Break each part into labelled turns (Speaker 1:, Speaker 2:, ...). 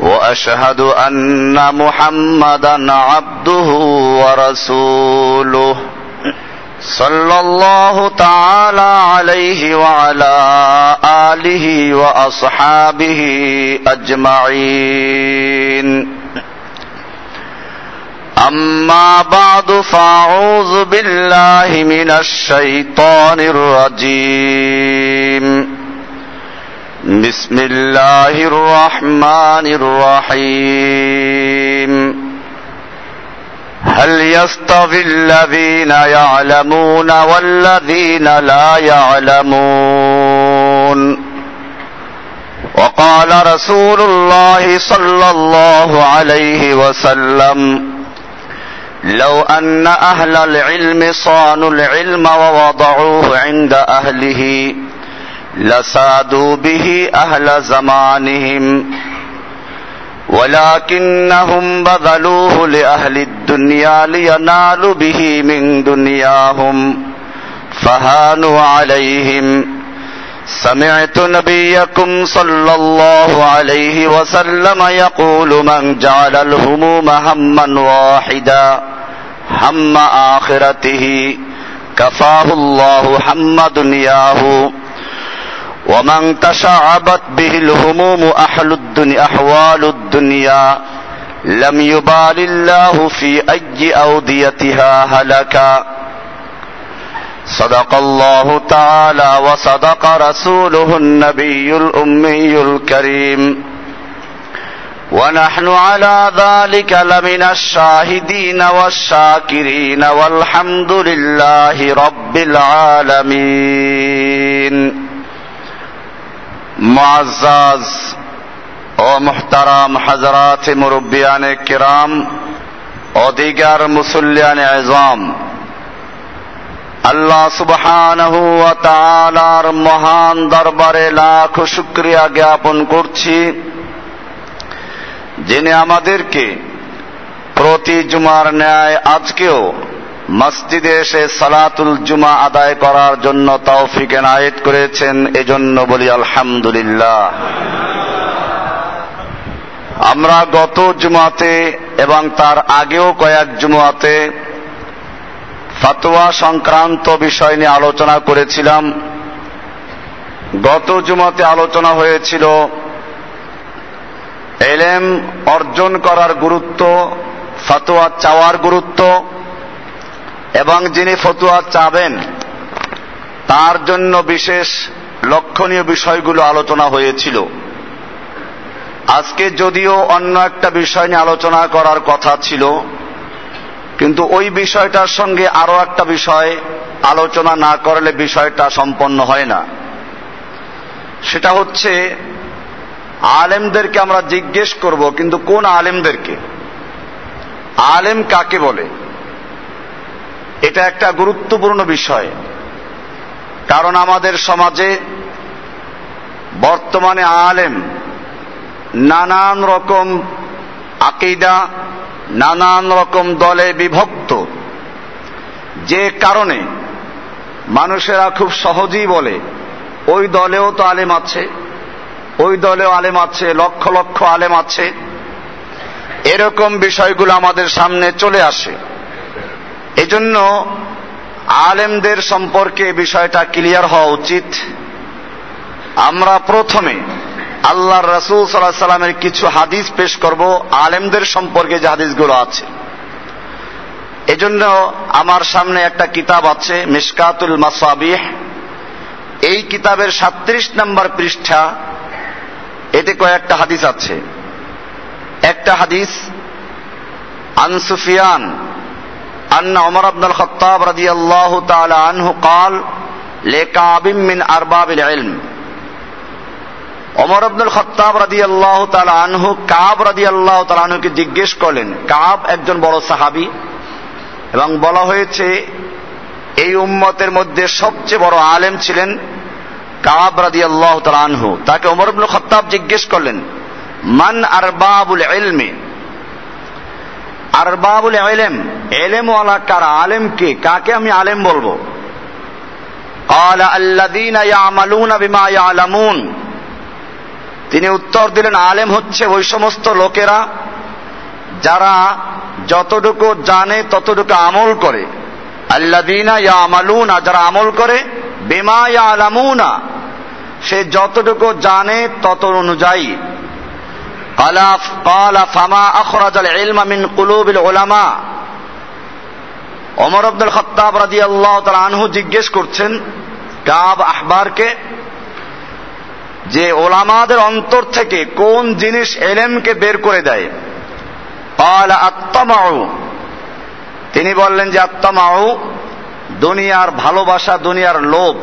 Speaker 1: وأشهد أن محمدا عبده ورسوله صلى الله تعالى عليه وعلى آله وأصحابه أجمعين. أما بعد فأعوذ بالله من الشيطان الرجيم. بسم الله الرحمن الرحيم. هل يستوي الذين يعلمون والذين لا يعلمون؟ وقال رسول الله صلى الله عليه وسلم لو أن أهل العلم صانوا العلم ووضعوه عند أهله لسادوا به أهل زمانهم. ولكنهم بذلوه لأهل الدنيا لينالوا به من دنياهم. فهانوا عليهم. سمعت نبيكم صلى الله عليه وسلم يقول من جعل الهموم هما واحدا هم آخرته. كفاه الله هم دنياه. ومن تشعبت به الهموم أحل الدنيا أحوال الدنيا. لم يبال الله في أي أوديتها هلكا. صدق الله تعالى وصدق رسوله النبي الأمي الكريم. ونحن على ذلك لمن الشاهدين والشاكرين والحمد لله رب العالمين. معزز ও মুহতারাম হাজরাত মুরব্বিয়ানে কিরাম ও দিগার মুসল্লিয়ানে আজম আল্লাহ সুবহানাহু ওয়া তাআলার মহান দরবারে লাখ শুকরিয়া জ্ঞাপন করছি যিনি আমাদেরকে প্রতি জুমার ন্যায় আজকেও মসজিদে এসে সালাতুল জুমা আদায় করার জন্য তৌফিক এনায়েত করেছেন, এজন্য বলি আলহামদুলিল্লাহ। আমরা গত জুমাতে এবং তার আগেও কয়েক জুমাতে ফাতোয়া সংক্রান্ত বিষয় নিয়ে আলোচনা করেছিলাম। গত জুমাতে আলোচনা হয়েছিল এলেম অর্জন করার গুরুত্ব, ফাতোয়া চাওয়ার গুরুত্ব এবং যিনি ফতুয়া চাবেন, তার জন্য বিশেষ লক্ষণীয় বিষয়গুলো আলোচনা হয়েছিল। আজকে যদিও অন্য একটা বিষয় নিয়ে আলোচনা করার কথা ছিল, কিন্তু ওই বিষয়টার সঙ্গে আরও একটা বিষয় আলোচনা না করলে বিষয়টা সম্পন্ন হয় না। সেটা হচ্ছে, আলেমদেরকে আমরা জিজ্ঞেস করব, কিন্তু কোন আলেমদেরকে? আলেম কাকে বলে? এটা একটা গুরুত্বপূর্ণ বিষয়। কারণ আমাদের সমাজে বর্তমানে আলেম নানান রকম আকিদা, নানান রকম দলে বিভক্ত। যে কারণে মানুষেরা খুব সহজেই বলে, ওই দলেও তো আলেম আছে, ওই দলেও আলেম আছে, লক্ষ লক্ষ আলেম আছে। এরকম বিষয়গুলো আমাদের সামনে চলে আসে। এজন্য আলেমদের সম্পর্কে বিষয়টা ক্লিয়ার হওয়া উচিত। আমরা প্রথমে আল্লাহর রসুল সাল্লাহ সাল্লামের কিছু হাদিস পেশ করব, আলেমদের সম্পর্কে যে হাদিসগুলো আছে। এজন্য আমার সামনে একটা কিতাব আছে, মিসকাতুল মাসাবিহ। এই কিতাবের সাত্রিশ নম্বর পৃষ্ঠা, এতে কয়েকটা হাদিস আছে। একটা হাদিস, আন সুফিয়ান أن عمر بن الخطاب رضي الله تعالى عنه قال لكعب من أرباب العلم অমর আব্দুল খত্তাব রাদি আল্লাহ তালা আনহু কাব রাদি আল্লাহ তালা আনহুকে জিজ্ঞেস করলেন কাব একজন বড় সাহাবি এবং বলা হয়েছে এই উম্মতের মধ্যে সবচেয়ে বড় আলেম ছিলেন কাব রাদি আল্লাহ তালা আনহু তাকে অমর আব্দুল খত্তাব জিজ্ঞেস করলেন মান আরবাবুল এলমে আর বাবুল এলেম এলেম ওয়ালা কার? আলেম কে? কাকে আমি আলেম বলব? তিনি উত্তর দিলেন, আলেম হচ্ছে ওই সমস্ত লোকেরা যারা যতটুকু জানে, ততটুকু আমল করে। আল্লাদিনা ইয়া আমালুনা যারা আমল করে, বেমা ইয়া আলামুনা সে যতটুকু জানে, তত অনুযায়ী। কালা ফামা আখরাজ আল ইলমা মিন কুলুবিল উলামা ওমর আব্দুল খত্তাব রাদিয়াল্লাহু তাআলা আনহু জিজ্ঞেস করছেন কাব আহবারকে যে ওলামাদের অন্তর থেকে কোন জিনিস এলেমকে বের করে দেয়। কাল আত্মামাউ তিনি বললেন যে আত্মামাউ দুনিয়ার ভালোবাসা, দুনিয়ার লোভ।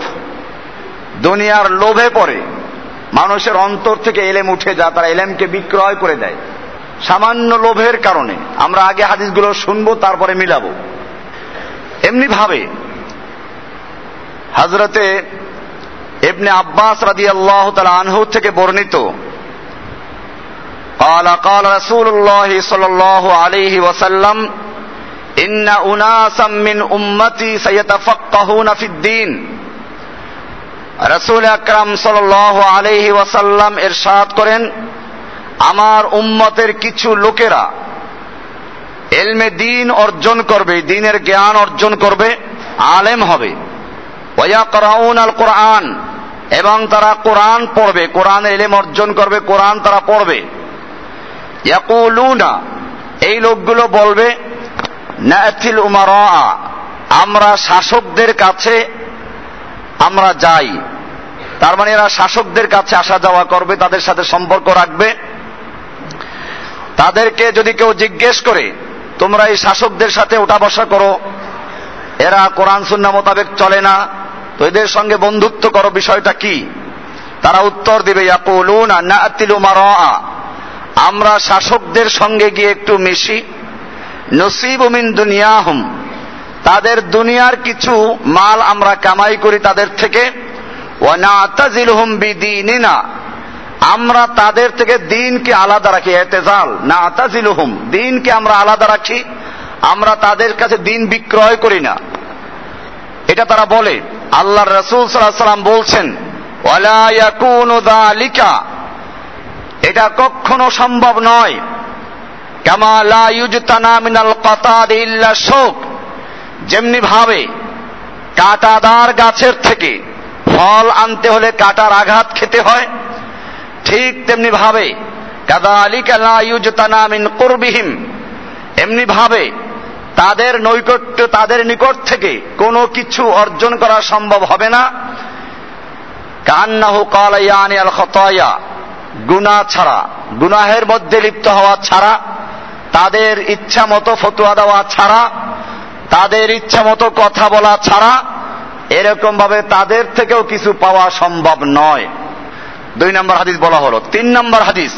Speaker 1: দুনিয়ার লোভে পড়ে। মানুষের অন্তর থেকে এলেম উঠে যা তারা এলেমকে বিক্রয় করে দেয় সামান্য লোভের কারণে আমরা আগে হাদিসগুলো শুনবো তারপরে মিলাবো এমনি ভাবে হাজরতে ইবনে আব্বাস রাদি আল্লাহ আনহু থেকে বর্ণিত قال قال رسول الله صلى الله عليه وسلم إن أناسا من أمتي سيتفقهون في الدين রসুল আকরাম সাল আলহি ওয়াসাল্লাম এরশাদ করেন, আমার উম্মতের কিছু লোকেরা এলমে দিন অর্জন করবে, দিনের জ্ঞান অর্জন করবে, আলেম হবে। আল কোরআন এবং তারা কোরআন পড়বে, কোরআন এলেম অর্জন করবে, কোরআন তারা পড়বে। এই লোকগুলো বলবে আমরা শাসকদের কাছে আমরা যাই। তার মানে এরা শাসকদের কাছে আসা যাওয়া করবে, তাদের সাথে সম্পর্ক রাখবে। তাদেরকে যদি কেউ জিজ্ঞেস করে, তোমরা এই শাসকদের সাথে ওঠা বসা করো? এরা কোরআন সুন্না মোতাবেক চলে না। তো এদের সঙ্গে বন্ধুত্ব করো, বিষয়টা কি? তারা উত্তর দিবে আমরা শাসকদের সঙ্গে গিয়ে একটু মিশি। নসিব উমিন দুনিয়াহুম। তাদের দুনিয়ার কিছু মাল আমরা কামাই করি তাদের থেকে। আমরা তাদের থেকে দিনকে আলাদা রাখি, এতেজাল। না আতাজিলুহুম দিনকে আমরা আলাদা রাখি, আমরা তাদের কাছে দিন বিক্রয় করি না। এটা তারা বলে। আল্লাহ রসুল সাল্লাম বলছেন এটা কখনো সম্ভব নয়। মিনাল যেমনি ভাবে কাটাদার গাছের থেকে ফল আনতে হলে কাটার আঘাত খেতে হয়। ঠিক তেমনি ভাবে করবিহীম। এমনি ভাবে, তাদের নৈকট্য তাদের নিকট থেকে কোনো কিছু অর্জন করা সম্ভব হবে না। কান্নাহু কালায়ানি আল খতয়া। গুনা ছাড়া, গুনাহের মধ্যে লিপ্ত হওয়া ছাড়া, তাদের ইচ্ছা মতো ফতুয়া দেওয়া ছাড়া, তাদের ইচ্ছা মতো কথা বলা ছাড়া এরকম ভাবে তাদের থেকেও কিছু পাওয়া সম্ভব নয় দুই নম্বর হাদিস বলা হলো তিন নম্বর হাদিস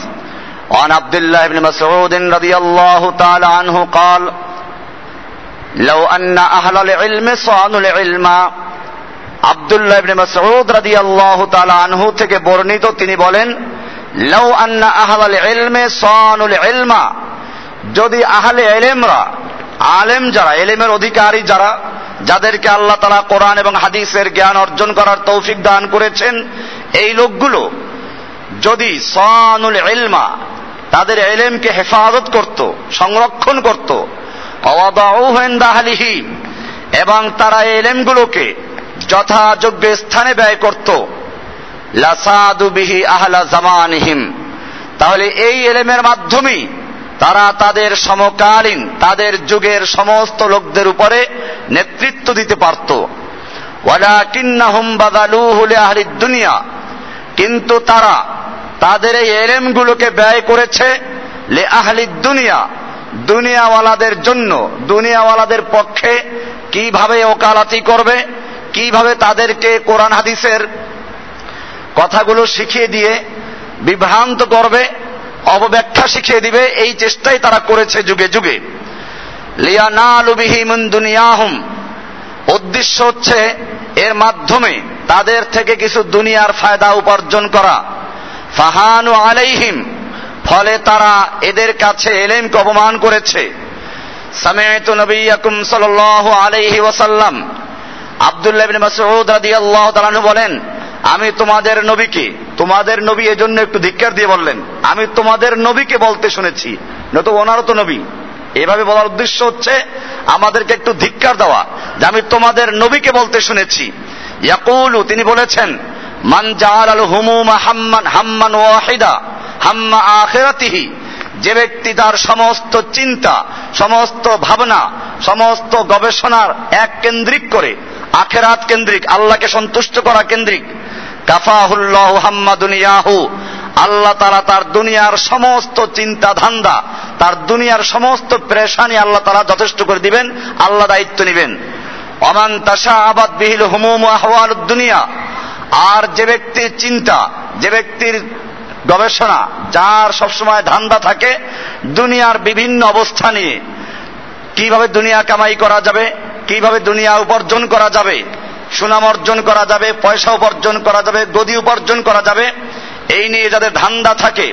Speaker 1: عن عبد الله بن مسعود رضي الله تعالى عنه قال لو أن أهل العلم صانوا العلم আব্দুল্লাহ ইবনে মাসউদ রাদিয়াল্লাহু তাআলা আনহু থেকে বর্ণিত তিনি বলেন লাউ আন্না আহলাল ইলমে সানুল ইলমা যদি আহলে ইলমরা আলেম যারা এলেমের অধিকারী যারা যাদেরকে আল্লাহ তালা কোরআন এবং হাদিসের জ্ঞান অর্জন করার তৌফিক দান করেছেন, এই লোকগুলো যদি সানুল এলমা তাদের এলেমকে হেফাজত করত, সংরক্ষণ করত অবাদাহিহি এবং তারা এলেমগুলোকে যথাযোগ্য স্থানে ব্যয় করত, লাসাদু বিহি আহলা জামানহিম। তাহলে এই এলেমের মাধ্যমেই তারা তাদের সমকালীন, তাদের যুগের সমস্ত লোকদের উপরে নেতৃত্ব দিতে পারত। দুনিয়া। কিন্তু তারা তাদের এই এলেমগুলোকে ব্যয় করেছে লে আহলি দুনিয়া। দুনিয়াওয়ালাদের জন্য, দুনিয়াওয়ালাদের পক্ষে কীভাবে ওকালাতি করবে, কীভাবে তাদেরকে কোরআন হাদিসের কথাগুলো শিখিয়ে দিয়ে বিভ্রান্ত করবে অবব্যাখ্যা শিখিয়ে দিবে, এই চেষ্টাই তারা করেছে যুগে যুগে। দুনিয়াহুম। উদ্দেশ্য হচ্ছে এর মাধ্যমে তাদের থেকে কিছু দুনিয়ার ফায়দা উপার্জন করা। ফাহানু আলাইহিম। ফলে তারা এদের কাছে এলেমকে অপমান করেছে। সামিআতু নবিয়াকুম সাল্লাল্লাহু আলাইহি ওয়াসাল্লাম। আব্দুল্লাহ ইবনে মাসউদ রাদিয়াল্লাহু তাআলা বলেন, আমি তোমাদের নবীকে, তোমাদের নবী এজন্য একটু ধিক্কার দিয়ে বললেন। আমি তোমাদের নবীকে বলতে শুনেছি। নয়তো ওনারও তো নবী। এভাবে বলার উদ্দেশ্য হচ্ছে, আমাদেরকে একটু ধিক্কার দেওয়া যে আমি তোমাদের নবীকে বলতে শুনেছি। ইয়াকুলু, তিনি বলেছেন, মান আল হুমুমা হাম্মান হাম্মান ওয়াহিদা, হাম্মা আখেরাতিহি। যে ব্যক্তি তার সমস্ত চিন্তা, সমস্ত ভাবনা, সমস্ত গবেষণার এক কেন্দ্রিক করে, আখেরাত কেন্দ্রিক, আল্লাহকে সন্তুষ্ট করা কেন্দ্রিক, কাফাহুল্লাহ হাম্মা দুনিয়াহু আল্লাহ তারা তার দুনিয়ার সমস্ত চিন্তা ধান্দা তার দুনিয়ার সমস্ত প্রেশানি আল্লাহ তারা যথেষ্ট করে দিবেন, আল্লাহ দায়িত্ব নেবেন। অমান তাসা আবাদ বিহিল হুমুম আহওয়াল দুনিয়া, আর যে ব্যক্তির চিন্তা, যে ব্যক্তির গবেষণা, যার সবসময় ধান্দা থাকে, দুনিয়ার বিভিন্ন অবস্থা নিয়ে, কীভাবে দুনিয়া কামাই করা যাবে, কীভাবে দুনিয়া উপার্জন করা যাবে, সুনাম অর্জন করা যাবে, পয়সা উপার্জন করা যাবে, গদি উপার্জন করা যাবে এই নিয়ে যাদের ধান্দা থাকে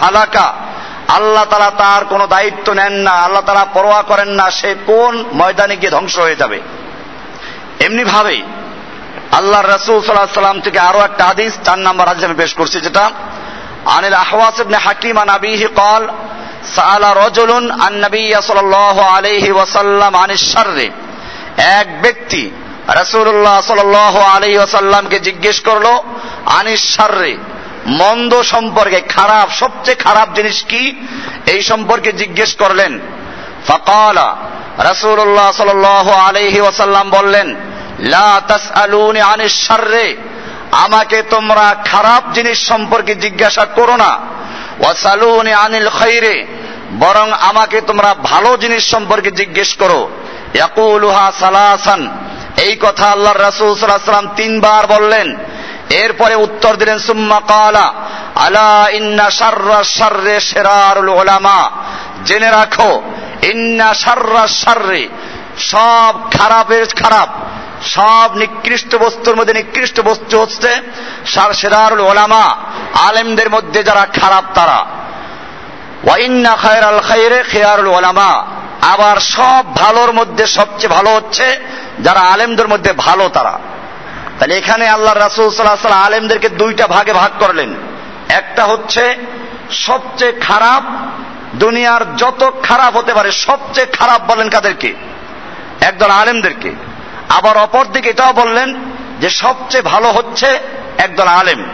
Speaker 1: হালাকা আল্লাহ তারা তার কোনো দায়িত্ব নেন না আল্লাহ তারা পরোয়া করেন না সে কোন ময়দানে গিয়ে ধ্বংস হয়ে যাবে এমনি ভাবে আল্লাহ রসুল সাল্লাহ সাল্লাম থেকে আরো একটা হাদিস চার নাম্বার হাদিস আমি পেশ করছি যেটা আনিল আহওয়াস ইবনে হাকিম আন আবিহি قال سأل رجل عن النبي صلى الله عليه وسلم عن الشر এক ব্যক্তি রাসূলুল্লাহ সাল্লাল্লাহু আলাইহি ওয়াসাল্লামকে জিজ্ঞেস করল, আনিস শাররে, মন্দ সম্পর্কে খারাপ, সবচেয়ে খারাপ জিনিস কি? এই সম্পর্কে জিজ্ঞেস করলেন। ফাকালা, রাসূলুল্লাহ সাল্লাল্লাহু আলাইহি ওয়াসাল্লাম বললেন, লা তাসআলুনি আনিস শাররে, আমাকে তোমরা খারাপ জিনিস সম্পর্কে জিজ্ঞাসা করো না। ওয়াসালুনি আনিল খাইরে, বরং আমাকে তোমরা ভালো জিনিস সম্পর্কে জিজ্ঞেস করো। ইয়াকুলুহা সালাসান এই কথা আল্লাহর রাসূল সাল্লাম তিনবার বললেন। এরপরে উত্তর দিলেন, সুম্মা কালা আলা ইন্না শাররা শাররে শিরারুল উলামা। জেনে রাখো, ইন্না শাররা শাররে, সব খারাপের খারাপ, সব নিকৃষ্ট বস্তুর মধ্যে নিকৃষ্ট বস্তু হচ্ছে সার সেরারুল ওলামা আলেমদের মধ্যে যারা খারাপ তারা। ওয়াইন্না খায়ের আল খাইরে খেয়ারুল ওলামা আবার সব ভালোর মধ্যে সবচেয়ে ভালো হচ্ছে, যারা আলেমদের মধ্যে ভালো তারা। তাহলে এখানে আল্লাহ রাসুল সাল্লাহ সাল্লাম আলেমদেরকে দুইটা ভাগে ভাগ করলেন। একটা হচ্ছে, সবচেয়ে খারাপ, দুনিয়ার যত খারাপ হতে পারে, সবচেয়ে খারাপ বলেন কাদেরকে? একদল আলেমদেরকে। আবার অপর দিকে এটাও বললেন যে সবচেয়ে ভালো হচ্ছে একদল আলেম।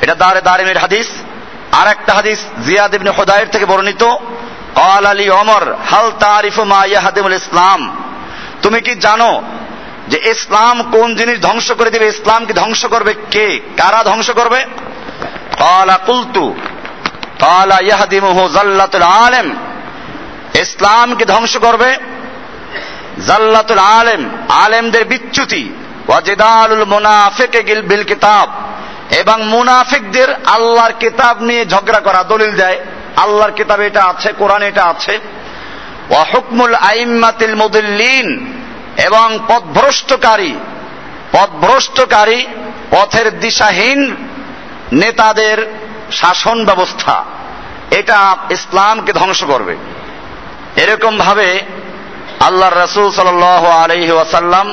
Speaker 1: এটা দারে দারিমের হাদিস। আর একটা হাদিস জিয়াদ হুদায়ের থেকে বর্ণিত। অল আলী অমর হাল তারিফ মা ইয়াহাদিমুল ইসলাম তুমি কি জানো যে ইসলাম কোন জিনিস ধ্বংস করে দিবে? ইসলামকে ধ্বংস করবে কে? কারা ধ্বংস করবে? কালা কুলতু কালা ইয়াহদিমুহু জাল্লাতুল আলেম ইসলামকে ধ্বংস করবে? জাল্লাতুল আলেম আলেমদের বিচ্যুতি। ওয়াজেদালুল মুনাফিক বিল কিতাব। এবং মুনাফিকদের আল্লাহর কিতাব নিয়ে ঝগড়া করা, দলিল দেয়। আল্লাহর কিতাবে এটা আছে, কোরআন এটা আছে। ওয়াহকমুল আইম্মাতিল মুদিল্লিন, এবং পথভ্রষ্টকারী পথভ্রষ্টকারী পথের দিশাহীন নেতাদের শাসন ব্যবস্থা, এটা ইসলামকে ধ্বংস করবে। এরকম ভাবে আল্লাহ রসুল সাল আলহি ওয়াসাল্লাম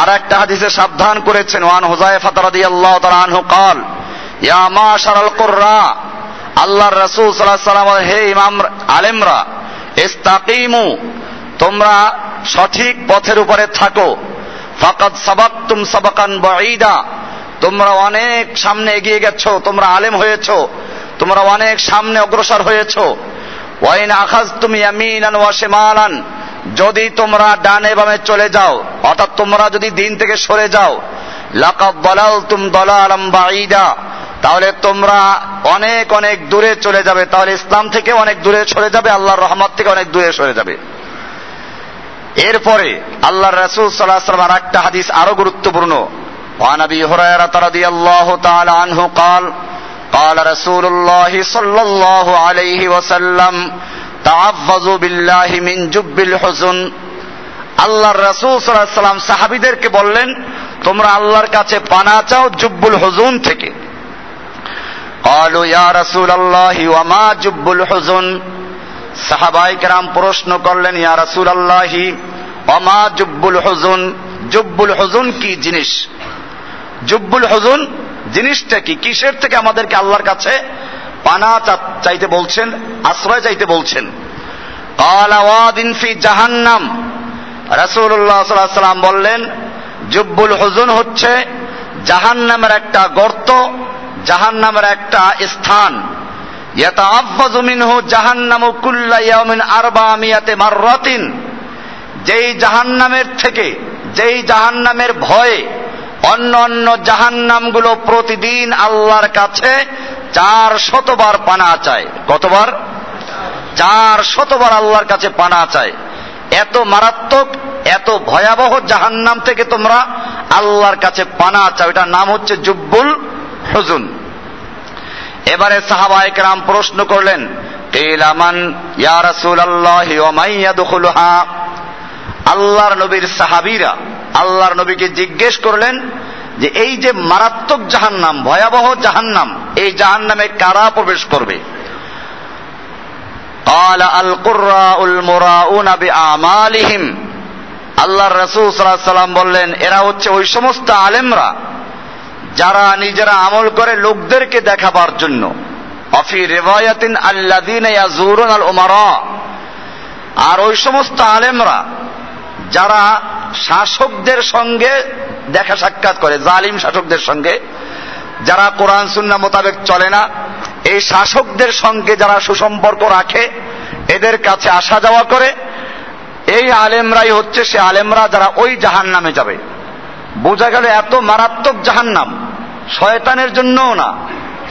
Speaker 1: আর একটা হাদিসে সাবধান করেছেন। ওয়ান হোজায় ফাতারাদি আল্লাহ তালা আনহু কাল, ইয়া মা শারাল কোর্রা আল্লাহর রাসূল সাল্লাল্লাহু আলাইহি ওয়াসাল্লাম হে ইমাম আলেমরা, ইস্তাকিমু, তোমরা সঠিক পথের উপরে থাকো। ফাকাদ সাবাকতুম সাবাকান বাঈদা, তোমরা অনেক সামনে এগিয়ে গেছো, তোমরা আলেম হয়েছো, তোমরা অনেক সামনে অগ্রসর হয়েছো। ওয়াইন আখাজ তুমি আমিনান ওয়াশেমালান যদি তোমরা ডানে বামে চলে যাও, অর্থাৎ তোমরা যদি দিন থেকে সরে যাও লাকাব দলাল তুম দলালাম বাঈদা তাহলে তোমরা অনেক অনেক দূরে চলে যাবে তাহলে ইসলাম থেকে অনেক দূরে সরে যাবে আল্লাহর রহমত থেকে অনেক দূরে সরে যাবে এরপরে আল্লাহ রসুল সাল্লাহ সাল্লাম আর একটা হাদিস আরো গুরুত্বপূর্ণ وعن ابي هريره رضي الله تعالى عنه قال قال رسول الله صلى الله عليه وسلم تعوذوا بالله من جب الحزن আল্লাহর রসুল সাল্লাহ সাল্লাম সাহাবিদেরকে বললেন তোমরা আল্লাহর কাছে পানা চাও জুব্বুল হুজুন থেকে قالوا يا رسول الله وما جب الحزن সাহাবাই কেরাম প্রশ্ন করলেন ইয়া রাসুল আল্লাহি অমা জুব্বুল হুজুন জুব্বুল হুজুন কি জিনিস জুব্বুল হুজুন জিনিসটা কি কিসের থেকে আমাদেরকে আল্লাহর কাছে পানা চাইতে বলছেন আশ্রয় চাইতে বলছেন কালাওয়াদিন ফি জাহান্নাম রাসূলুল্লাহ সাল্লাল্লাহু সাল্লাম বললেন জুব্বুল হুজুন হচ্ছে জাহান্নামের একটা গর্ত জাহান্নামের একটা স্থান। যেই জাহান্নামের থেকে, যেই জাহান্নামের ভয়ে অন্য অন্য জাহান্নামগুলো প্রতিদিন আল্লাহর কাছে চার শতবার পানা চায়। কতবার? চার শতবার আল্লাহর কাছে পানা চায়। এত মারাত্মক, এত ভয়াবহ জাহান্নাম থেকে তোমরা আল্লাহর কাছে পানা চাও। এটার নাম হচ্ছে জুব্বুল হুজুন এবারে সাহাবায়ে কেরাম প্রশ্ন করলেন কেলামান ইয়া রাসূলুল্লাহি ওয়া মাইয়াদখুলুহা আল্লাহর নবীর সাহাবীরা আল্লাহর নবীকে জিজ্ঞেস করলেন যে এই যে মারাত্মক জাহান্নাম ভয়াবহ জাহান্নাম এই জাহান্নামে কারা প্রবেশ করবে قال القراء المراؤون بأعمالهم আল্লাহর রাসূল সাল্লাল্লাহু আলাইহি সাল্লাম বললেন এরা হচ্ছে ওই সমস্ত আলেমরা যারা নিজেরা আমল করে লোকদেরকে দেখাবার জন্য। অফি রেওয়ায়াতিন আল্লাদিন ইয়াজুরুন আল উমারা আর ওই সমস্ত আলেমরা যারা শাসকদের সঙ্গে দেখা সাক্ষাৎ করে, জালিম শাসকদের সঙ্গে, যারা কোরআন সুন্না মোতাবেক চলে না, এই শাসকদের সঙ্গে যারা সুসম্পর্ক রাখে, এদের কাছে আসা যাওয়া করে, এই আলেমরাই হচ্ছে সে আলেমরা যারা ওই জাহান নামে যাবে। বোঝা গেল এত মারাত্মক জাহান্নাম। শয়তানের জন্যও না,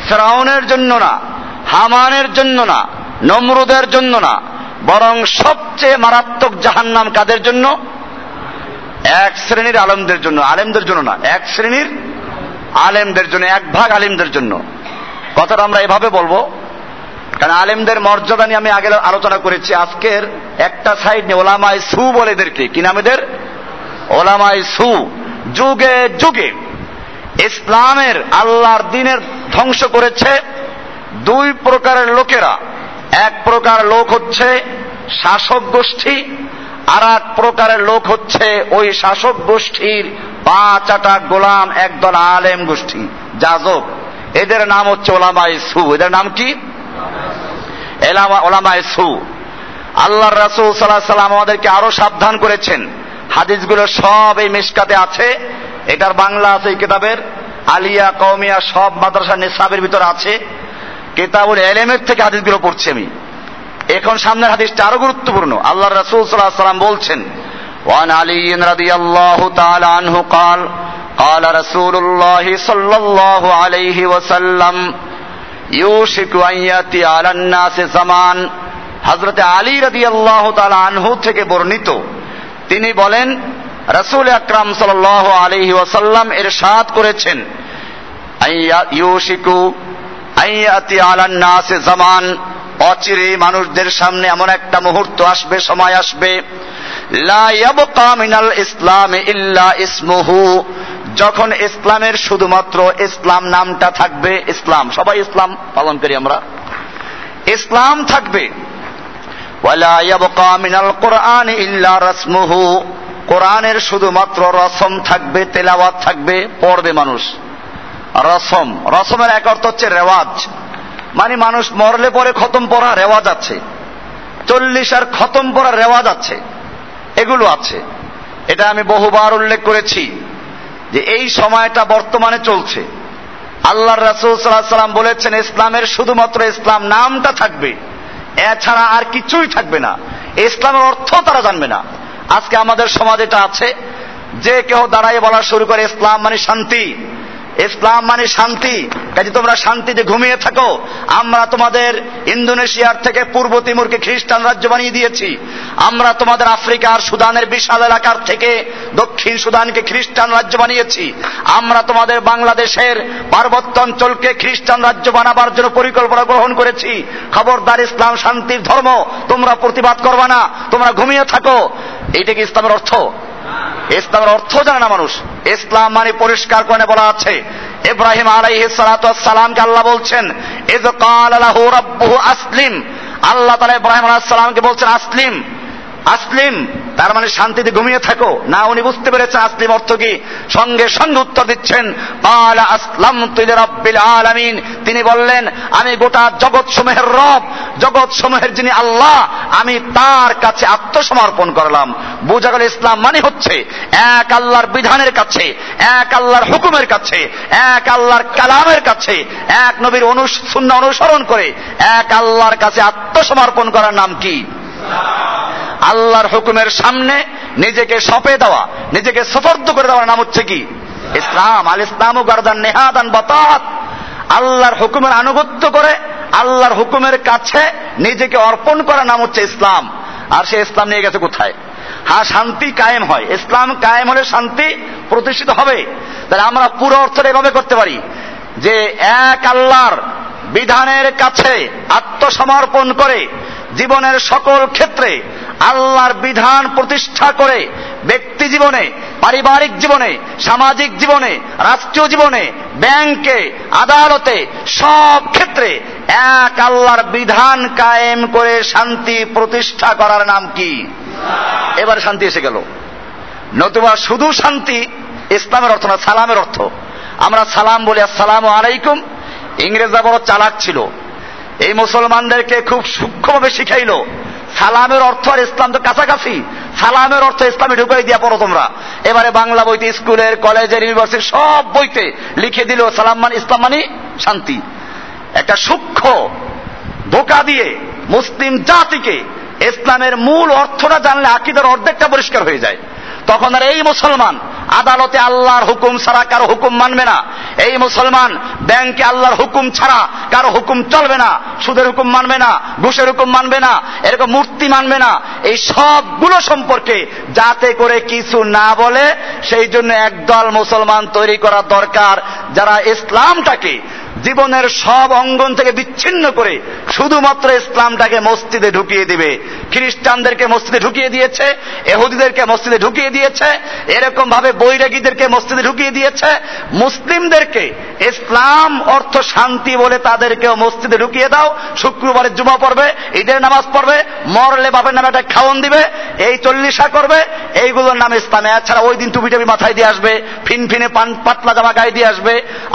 Speaker 1: ফেরাউনের জন্য না, হামানের জন্য না, নমরুদের জন্য না, বরং সবচেয়ে মারাত্মক জাহান্নাম কাদের জন্য? এক শ্রেণির আলেমদের জন্য আলেমদের জন্য না, এক শ্রেণির আলেমদের জন্য, এক ভাগ আলেমদের জন্য। কথাটা আমরা এভাবে বলব, কারণ আলেমদের মর্যাদা নিয়ে আমি আগে আলোচনা করেছি, আজকের একটা সাইড নিয়ে ওলামায় সু বলে এদেরকে, কি নাম এদের? ওলামায় সু, যুগে যুগে। ইসলামের আল্লাহর দিনের ধ্বংস করেছে দুই প্রকারের লোকেরা। এক প্রকার লোক হচ্ছে শাসক গোষ্ঠী, আর এক প্রকারের লোক হচ্ছে ওই শাসক গোষ্ঠীর পাঁচ আটা গোলাম, একদল আলেম গোষ্ঠী, যাজক। এদের নাম হচ্ছে ওলামাই সু। এদের নাম কি? ওলামাই সু। আল্লাহ রাসুল সাল্লাহ সাল্লাম আমাদেরকে আরও সাবধান করেছেন। হাদিসগুলো সব এই মিসকাতে আছে। এটার বাংলা আছে এই কিতাবের আলিয়া কৌমিয়া সব মাদ্রাসা নিসাবের ভিতরে আছে কেতাবুল এলেমের থেকে হাদিসগুলো পড়ছি আমি এখন সামনের হাদিসটা আরো গুরুত্বপূর্ণ আল্লাহ রাসূল সাল্লাল্লাহু আলাইহি সাল্লাম বলছেন ওয়ান আলী রাদিয়াল্লাহু তাআলা আনহু قال قال رسول الله صلى الله عليه وسلم يوشك أن يأتي على الناس زمان হযরতে আলী রাদিয়াল্লাহু তাআলা আনহু থেকে বর্ণিত তিনি বলেন রাসূল আকরাম সাল্লাল্লাহু আলাইহি ওয়াসাল্লাম ইরশাদ করেছেন ইউশিকু আইয়াতি জামান। অচিরে মানুষদের সামনে এমন একটা মুহূর্ত আসবে, সময় আসবে। মিনাল ইসলাম ইল্লা ইসমুহু। যখন ইসলামের শুধুমাত্র ইসলাম নামটা থাকবে, ইসলাম, সবাই ইসলাম পালন করি আমরা। ইসলাম থাকবে। ওয়ালা ইয়াবকা মিনাল কোরআন ইল্লা রাসমুহু। কোরআনের শুধুমাত্র রসম থাকবে, তেলাওয়াত থাকবে, পড়বে মানুষ। রসম। রসমের এক অর্থ হচ্ছে রেওয়াজ। মানে মানুষ মরলে পরে খতম পড়া রেওয়াজ আছে। চল্লিশ আর খতম পড়ার রেওয়াজ আছে। এগুলো আছে। এটা আমি বহুবার উল্লেখ করেছি যে এই সময়টা বর্তমানে চলছে। আল্লাহ রাসুল সাল্লাহ সাল্লাম বলেছেন, ইসলামের শুধুমাত্র ইসলাম নামটা থাকবে। এছাড়া আর কিছুই থাকবে না। ইসলামের অর্থ তারা জানবে না। আজকে আমাদের সমাজ এটা আছে, যে কেউ দাঁড়াই বলা শুরু করে, ইসলাম মানে শান্তি। ইসলাম মানে শান্তি। কাজে তোমরা শান্তিতে ঘুমিয়ে থাকো। আমরা তোমাদের ইন্দোনেশিয়ার থেকে পূর্ব তিমুরকে খ্রিস্টান রাজ্য বানিয়ে দিয়েছি। আমরা তোমাদের আফ্রিকার সুদানের বিশাল এলাকার থেকে দক্ষিণ সুদানকে খ্রিস্টান রাজ্য বানিয়েছি। আমরা তোমাদের বাংলাদেশের পার্বত্য অঞ্চলকে খ্রিস্টান রাজ্য বানাবার জন্য পরিকল্পনা গ্রহণ করেছি। খবরদার ইসলাম শান্তির ধর্ম, তোমরা প্রতিবাদ করবা না, তোমরা ঘুমিয়ে থাকো। এইটা কি ইসলামের অর্থ। ইসলামের অর্থ জানে না মানুষ। ইসলাম মানে পরিষ্কার করে বলা আছে। ইব্রাহিম আলাইহি সালামকে আল্লাহ বলছেন আসলিম। আল্লাহ তালা ইব্রাহিম আলাইহিস সালামকে বলছেন, আসলিম। আসলিম, তার মানে শান্তিতে ঘুমিয়ে থাকো। না, উনি বুঝতে পেরেছেন আসলিম অর্থ কি। সঙ্গে সঙ্গে উত্তর দিচ্ছেন আলামিন। তিনি বললেন, আমি গোটা জগৎ সমূহের রব জগৎ সমূহের যিনি আল্লাহ, আমি তার কাছে আত্মসমর্পণ করলাম। বোঝা গেল ইসলাম মানে হচ্ছে এক আল্লাহর বিধানের কাছে, এক আল্লাহর হুকুমের কাছে, এক আল্লাহর কালামের কাছে, এক নবীর অনুসন্না অনুসরণ করে, এক আল্লাহর কাছে আত্মসমর্পণ করার নাম কি? আল্লাহর হুকুমের সামনে নিজেকে সপে দেওয়া, নিজেকে সফর্দ করে দেওয়ার নাম হচ্ছে কি? ইসলাম। আল ইসলাম ও গার্দান নেহাদান বাতাত। আল্লাহর হুকুমের আনুগত্য করে, আল্লাহর হুকুমের কাছে নিজেকে অর্পণ করার নাম হচ্ছে ইসলাম। আর সে ইসলাম নিয়ে গেছে কোথায়? হ্যাঁ শান্তি কায়েম হয়। ইসলাম কায়েম হলে শান্তি প্রতিষ্ঠিত হবে। তাহলে আমরা পুরো অর্থটা এভাবে করতে পারি যে এক আল্লাহর বিধানের কাছে আত্মসমর্পণ করে জীবনের সকল ক্ষেত্রে আল্লাহর বিধান প্রতিষ্ঠা করে ব্যক্তি জীবনে, পারিবারিক জীবনে, সামাজিক জীবনে, রাষ্ট্রীয় জীবনে, ব্যাংকে, আদালতে, সব ক্ষেত্রে এক আল্লাহর বিধান কায়েম করে শান্তি প্রতিষ্ঠা করার নাম কি? এবার শান্তি এসে গেল। নতুবা শুধু শান্তি ইসলামের অর্থ না, সালামের অর্থ। আমরা সালাম বলি, আসসালাম আলাইকুম। ইংরেজরা বড় চালাক ছিল। এই মুসলমানদেরকে খুব সূক্ষ্মভাবে শিখাইল। সালামের অর্থ আর ইসলাম তো কাছাকাছি। সালামের অর্থ ইসলামে ঢুকাই দিয়া পড়ো তোমরা। এবারে বাংলা বইতে স্কুলের, কলেজের, ইউনিভার্সিটির সব বইতে লিখে দিল সালাম মানে ইসলাম মানে শান্তি। একটা সূক্ষ্ম ধোকা দিয়ে মুসলিম জাতিকে ইসলামের মূল অর্থটা জানলে আকিদের অর্ধেকটা পরিষ্কার হয়ে যায়। তখন আর এই মুসলমান আদালতে আল্লাহর হুকুম ছাড়া কারও হুকুম মানবে না। এই মুসলমান ব্যাংকে আল্লাহর হুকুম ছাড়া কারও হুকুম চলবে না। সুদের হুকুম মানবে না, ঘুষের হুকুম মানবে না, এরকম মূর্তি মানবে না। এই সবগুলো সম্পর্কে যাতে করে কিছু না বলে, সেই জন্য একদল মুসলমান তৈরি করা দরকার, যারা ইসলামটাকে জীবনের সব অঙ্গন থেকে বিচ্ছিন্ন করে শুধুমাত্র ইসলামটাকে মসজিদে ঢুকিয়ে দিবে। খ্রিস্টানদেরকে মসজিদে ঢুকিয়ে দিয়েছে, এহুদিদেরকে মসজিদে ঢুকিয়ে দিয়েছে এরকম ভাবে বৈরাগীদেরকে মসজিদে ঢুকিয়ে দিয়েছে। মুসলিমদেরকে ইসলাম, অর্থ, শান্তি বলে তাদেরকেও মসজিদে ঢুকিয়ে দাও। শুক্রবারে জুমা পড়বে, ঈদের নামাজ পড়বে, মরলে বাপের নামে একটা খাওয়ন দিবে, এই চল্লিশা করবে, এইগুলোর নাম ইসলামে। এছাড়া ওই দিন টুপি টুপি মাথায় দিয়ে আসবে ফিন ফিনে পান পাতলা জামা গায়ে দিয়ে আসবে,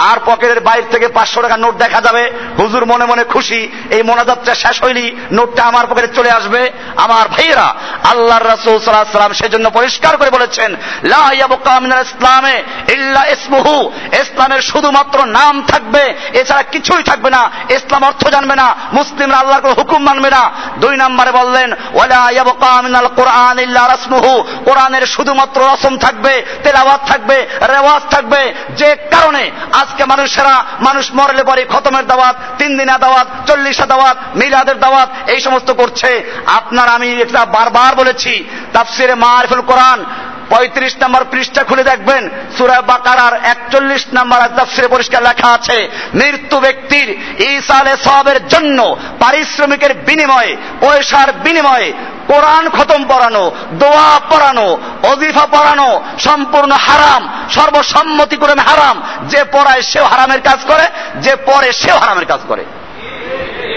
Speaker 1: আর পকেটের বাইরে থেকে পাঁচশো টাকা নোট দেখা যাবে। হুজুর মনে মনে খুশি, এই মোনাজাতটা শেষ হয়নি, নোটটা আমার পকেটে চলে আসবে। আমার ভাইয়েরা আল্লাহ রাসূল সাল্লাল্লাহু সাল্লাম সেজন্য পরিষ্কার করে বলেছেন, লা ইয়াবকা মিনাল ইসলামে ইল্লা ইসমুহু। ইসলামের শুধুমাত্র নাম থাকবে, এছাড়া কিছুই থাকবে না। ইসলাম অর্থ জানবে না, মুসলিমরা আল্লাহর কোনো হুকুম মানবে না। দুই নম্বরে বললেন, ওয়ালা ইয়াবকা মিনাল কোরআন ইল্লা রাসমুহু। কোরআনের শুধুমাত্র রসম থাকবে, তেলাওয়াত থাকবে, রেওয়াজ থাকবে। যে কারণে আজকে মানুষেরা, মানুষ মরলে পরে খতমের দাওয়াত, তিন দিনের দাওয়াত চল্লিশা দাওয়াত, মিলাদের দাওয়াত, এই সমস্ত করছে। আপনার আমি এটা বারবার বলেছি, তাফসিরে মারফুল কোরআন পঁয়ত্রিশ নম্বর পৃষ্ঠা খুলে দেখবেন। সুরা বাকারার একচল্লিশ নম্বর তাফসিরে পরিষ্কার লেখা আছে, মৃত্যু ব্যক্তির ইসালে সবের জন্য পারিশ্রমিকের বিনিময়ে, পয়সার বিনিময়ে কোরআন খতম পড়ানো, দোয়া পড়ানো অজিফা পড়ানো সম্পূর্ণ হারাম সর্বসম্মতিক্রমে হারাম। যে পড়ায় সেও হারামের কাজ করে, যে পড়ে সেও হারামের কাজ করে।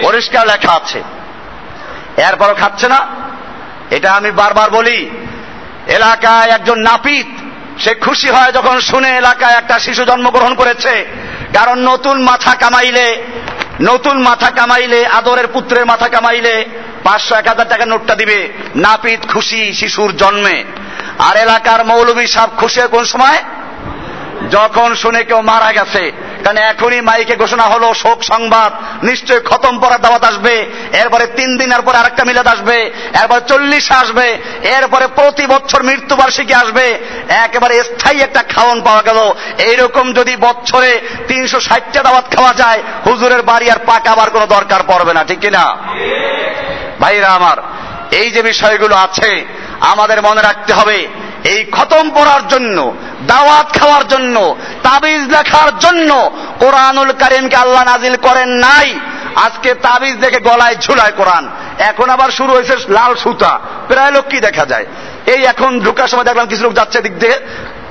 Speaker 1: পরিষ্কার লেখা আছে। এরপরও খাচ্ছে না। এটা আমি বারবার বলি এলাকায় একজন নাপিত, সে খুশি হয় যখন শুনে এলাকায় একটা শিশু জন্মগ্রহণ করেছে। কারণ নতুন মাথা কামাইলে, নতুন মাথা কামাইলে, আদরের পুত্রের মাথা কামাইলে পাঁচশো এক হাজার টাকা নোটটা দিবে। নাপিত খুশি শিশুর জন্মে। আর এলাকার মৌলবী সাহ খুশি কোন সময়? যখন শুনে কেউ মারা গেছে। কারণ এখনই মাইকে ঘোষণা হলো, শোক সংবাদ নিশ্চয় খতম পড়ার দাওয়াত আসবে, এরপরে তিন দিনের পরে আরেকটা মিলাদ আসবে, এরপরে চল্লিশ আসবে, এরপরে প্রতি বছর মৃত্যুবার্ষিকী আসবে, একেবারে স্থায়ী একটা খাওয়ান পাওয়া গেল। এইরকম যদি বছরে তিনশো ষাটটা দাওয়াত খাওয়া যায়, হুজুরের বাড়ি আর পাকাবার কোনো দরকার পড়বে না, ঠিক কিনা? ভাইরা আমার, এই যে বিষয়গুলো আছে, আমাদের মনে রাখতে হবে এই খতম পড়ার জন্য, দাওয়াত খাওয়ার জন্য, তাবিজ লেখার জন্য কোরআনুল করিমকে আল্লাহ নাজিল করেন নাই। আজকে তাবিজ দেখে গলায় ঝুলায় কোরআন। এখন আবার শুরু হয়েছে লাল সুতা। প্রায় লোক কি দেখা যায়। এই এখন ঢুকার সময় দেখলাম কিছু লোক যাচ্ছে দিক দিয়ে,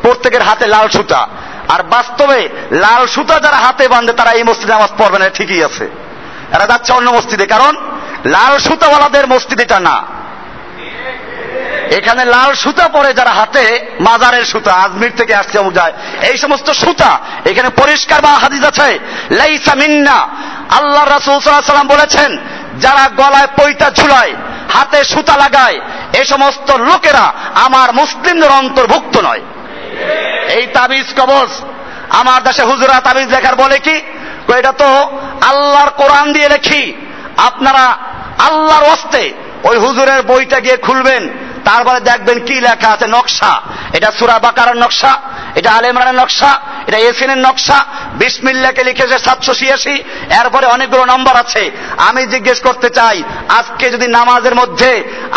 Speaker 1: প্রত্যেকের হাতে লাল সুতা। আর বাস্তবে লাল সুতা যারা হাতে বাঁধে, তারা এই মসজিদে নামাজ পড়বে না, ঠিকই আছে। এরা যাচ্ছে অন্য মসজিদে। কারণ, লাল সুতাওয়ালাদের মসজিদ এটা না। এখানে লাল সুতা পরে যারা হাতে মাজারের সুতা, আজমির থেকে আসছে যায়, এই সমস্ত সুতা এখানে পরিষ্কার বা হাদিস আছে। লাইসা মিন্না আল্লাহ রাসূল সাল্লাম বলেছেন, যারা গলায় পৈতা ঝুলায়, হাতে সুতা লাগায় এই সমস্ত লোকেরা আমার মুসলিমদের অন্তর্ভুক্ত নয়। এই তাবিজ কবজ, আমার দেশে হুজুরা তাবিজ লেখার বলে কি? এটা তো আল্লাহর কোরআন দিয়ে লেখি। আপনারা আল্লাহর অস্তে ওই হুজুরের বইটা গিয়ে খুলবেন তারপরে দেখবেন কি লেখা আছে? নকশা। এটা সুরা বাকারের নকশা, এটা আল ইমরানের নকশা, এটা এসিনের নকশা। বিসমিল্লাকে লিখেছে সাতশো ছিয়াশি, এরপরে অনেকগুলো নম্বর আছে। আমি জিজ্ঞেস করতে চাই, আজকে যদি নামাজের মধ্যে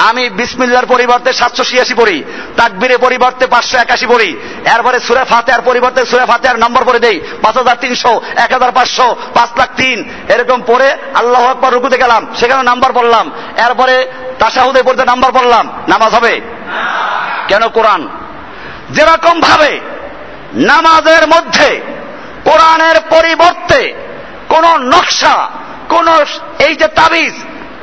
Speaker 1: আমি বিসমিল্লার পরিবর্তে সাতশো ছিয়াশি পড়ি তাকবীরের পরিবর্তে পাঁচশো একাশি পড়ি, এরপরে সুরে ফাতেহার পরিবর্তে সুরে ফাতেহার নম্বর পড়ে দেই, পাঁচ হাজার তিনশো, এক হাজার পাঁচশো, পাঁচ লাখ তিন, এরকম পড়ে আল্লাহ আকবর রুকুতে গেলাম, সেখানে নাম্বার পড়লাম। এরপরে তাসাহুদে পড়তে নাম্বার পড়লাম, নামাজ হবে? কেন কোরআন? যেরকম ভাবে নামাজের মধ্যে কোরআনের পরিবর্তে কোন নকশা, কোন এই যে তাবিজ,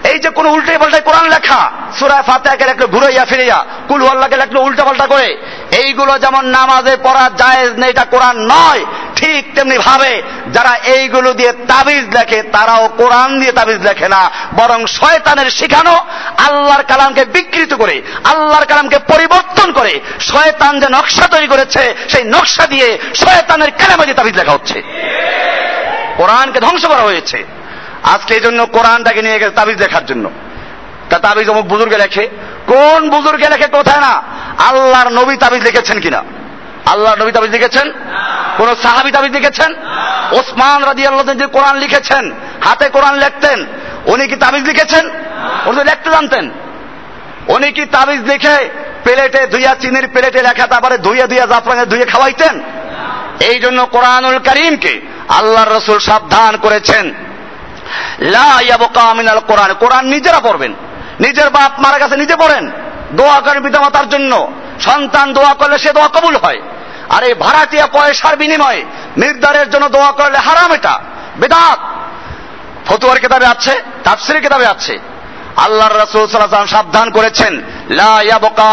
Speaker 1: এই যে কোন উল্টে পাল্টে কোরআন লেখা সুরায় ফাতেহাকে লেখলো ঘুরাইয়া ফিরিয়া কুল আল্লাহকে লেখলো উল্টা পাল্টা করে এইগুলো যেমন নামাজে পড়া জায়েজ নেই, এটা কোরআন নয়, ঠিক তেমনি ভাবে যারা এইগুলো দিয়ে তাবিজ লেখে, তারাও কোরআন দিয়ে তাবিজ লেখে না। বরং শয়তানের শিখানো, আল্লাহর কালামকে বিকৃত করে, আল্লাহর কালামকে পরিবর্তন করে, শয়তান যে নকশা তৈরি করেছে, সেই নকশা দিয়ে শয়তানের কালামে দিয়ে তাবিজ লেখা হচ্ছে। কোরআনকে ধ্বংস করা হয়েছে। আজকে এই জন্য কোরআনটাকে নিয়ে গেছে তাবিজ লেখার জন্য। তা তাবিজ অমুক বুজুর্গে লেখে কোন বুজুর্গে লেখে কোথায় না? আল্লাহর নবী তাবিজ লিখেছেন কিনা? আল্লাহর নবী তাবিজ লিখেছেন? কোন সাহাবি তাবিজ লিখেছেন? ওসমান রাজি আল্লাহ যে কোরআন লিখেছেন, হাতে কোরআন লিখতেন, উনি কি তাবিজ লিখেছেন? উনি লিখতে জানতেন। উনি কি তাবিজ লিখে প্লেটে ধুইয়া, চিনির প্লেটে লেখা তারপরে ধুইয়া ধুইয়া জাফরানে ধুয়ে খাওয়াইতেন? এই জন্য কোরআনুল করিমকে আল্লাহর রসুল সাবধান করেছেন। লামিনাল কোরআন কোরআন নিজেরা পড়বেন। নিজের বাপ মারা গেছে, নিজে পড়েন। দোয়া করেন পিতামাতার জন্য। সন্তান দোয়া করলে সে দোয়া কবুল হয়। আর এই ভাড়াটিয়া পয়সার বিনিময়ে নির্ধারের জন্য দোয়া করলে হারাম এটা। বেদাত। ফতুয়ার কিতাবে আছে তাফসির কিতাবে আছে। আল্লাহ রসুল সাল্লাম সাবধান করেছেন, লা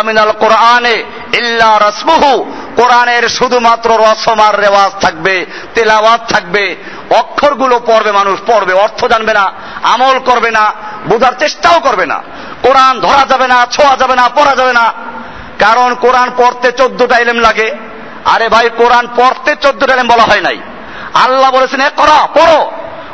Speaker 1: মিনাল কোরআনে ইল্লা রাসমুহু। কোরআনের শুধুমাত্র রসমার রেওয়াজ থাকবে, তেলাওয়াত থাকবে। অক্ষরগুলো পড়বে মানুষ, পড়বে, অর্থ জানবে না, আমল করবে না, বোঝার চেষ্টাও করবে না। কোরআন ধরা যাবে না, ছোঁয়া যাবে না, পড়া যাবে না। কারণ কোরআন পড়তে চোদ্দটা এলেম লাগে। আরে ভাই, কোরআন পড়তে চোদ্দটা এলেম বলা হয় নাই। আল্লাহ বলেছেন, এ করা, পড়ো।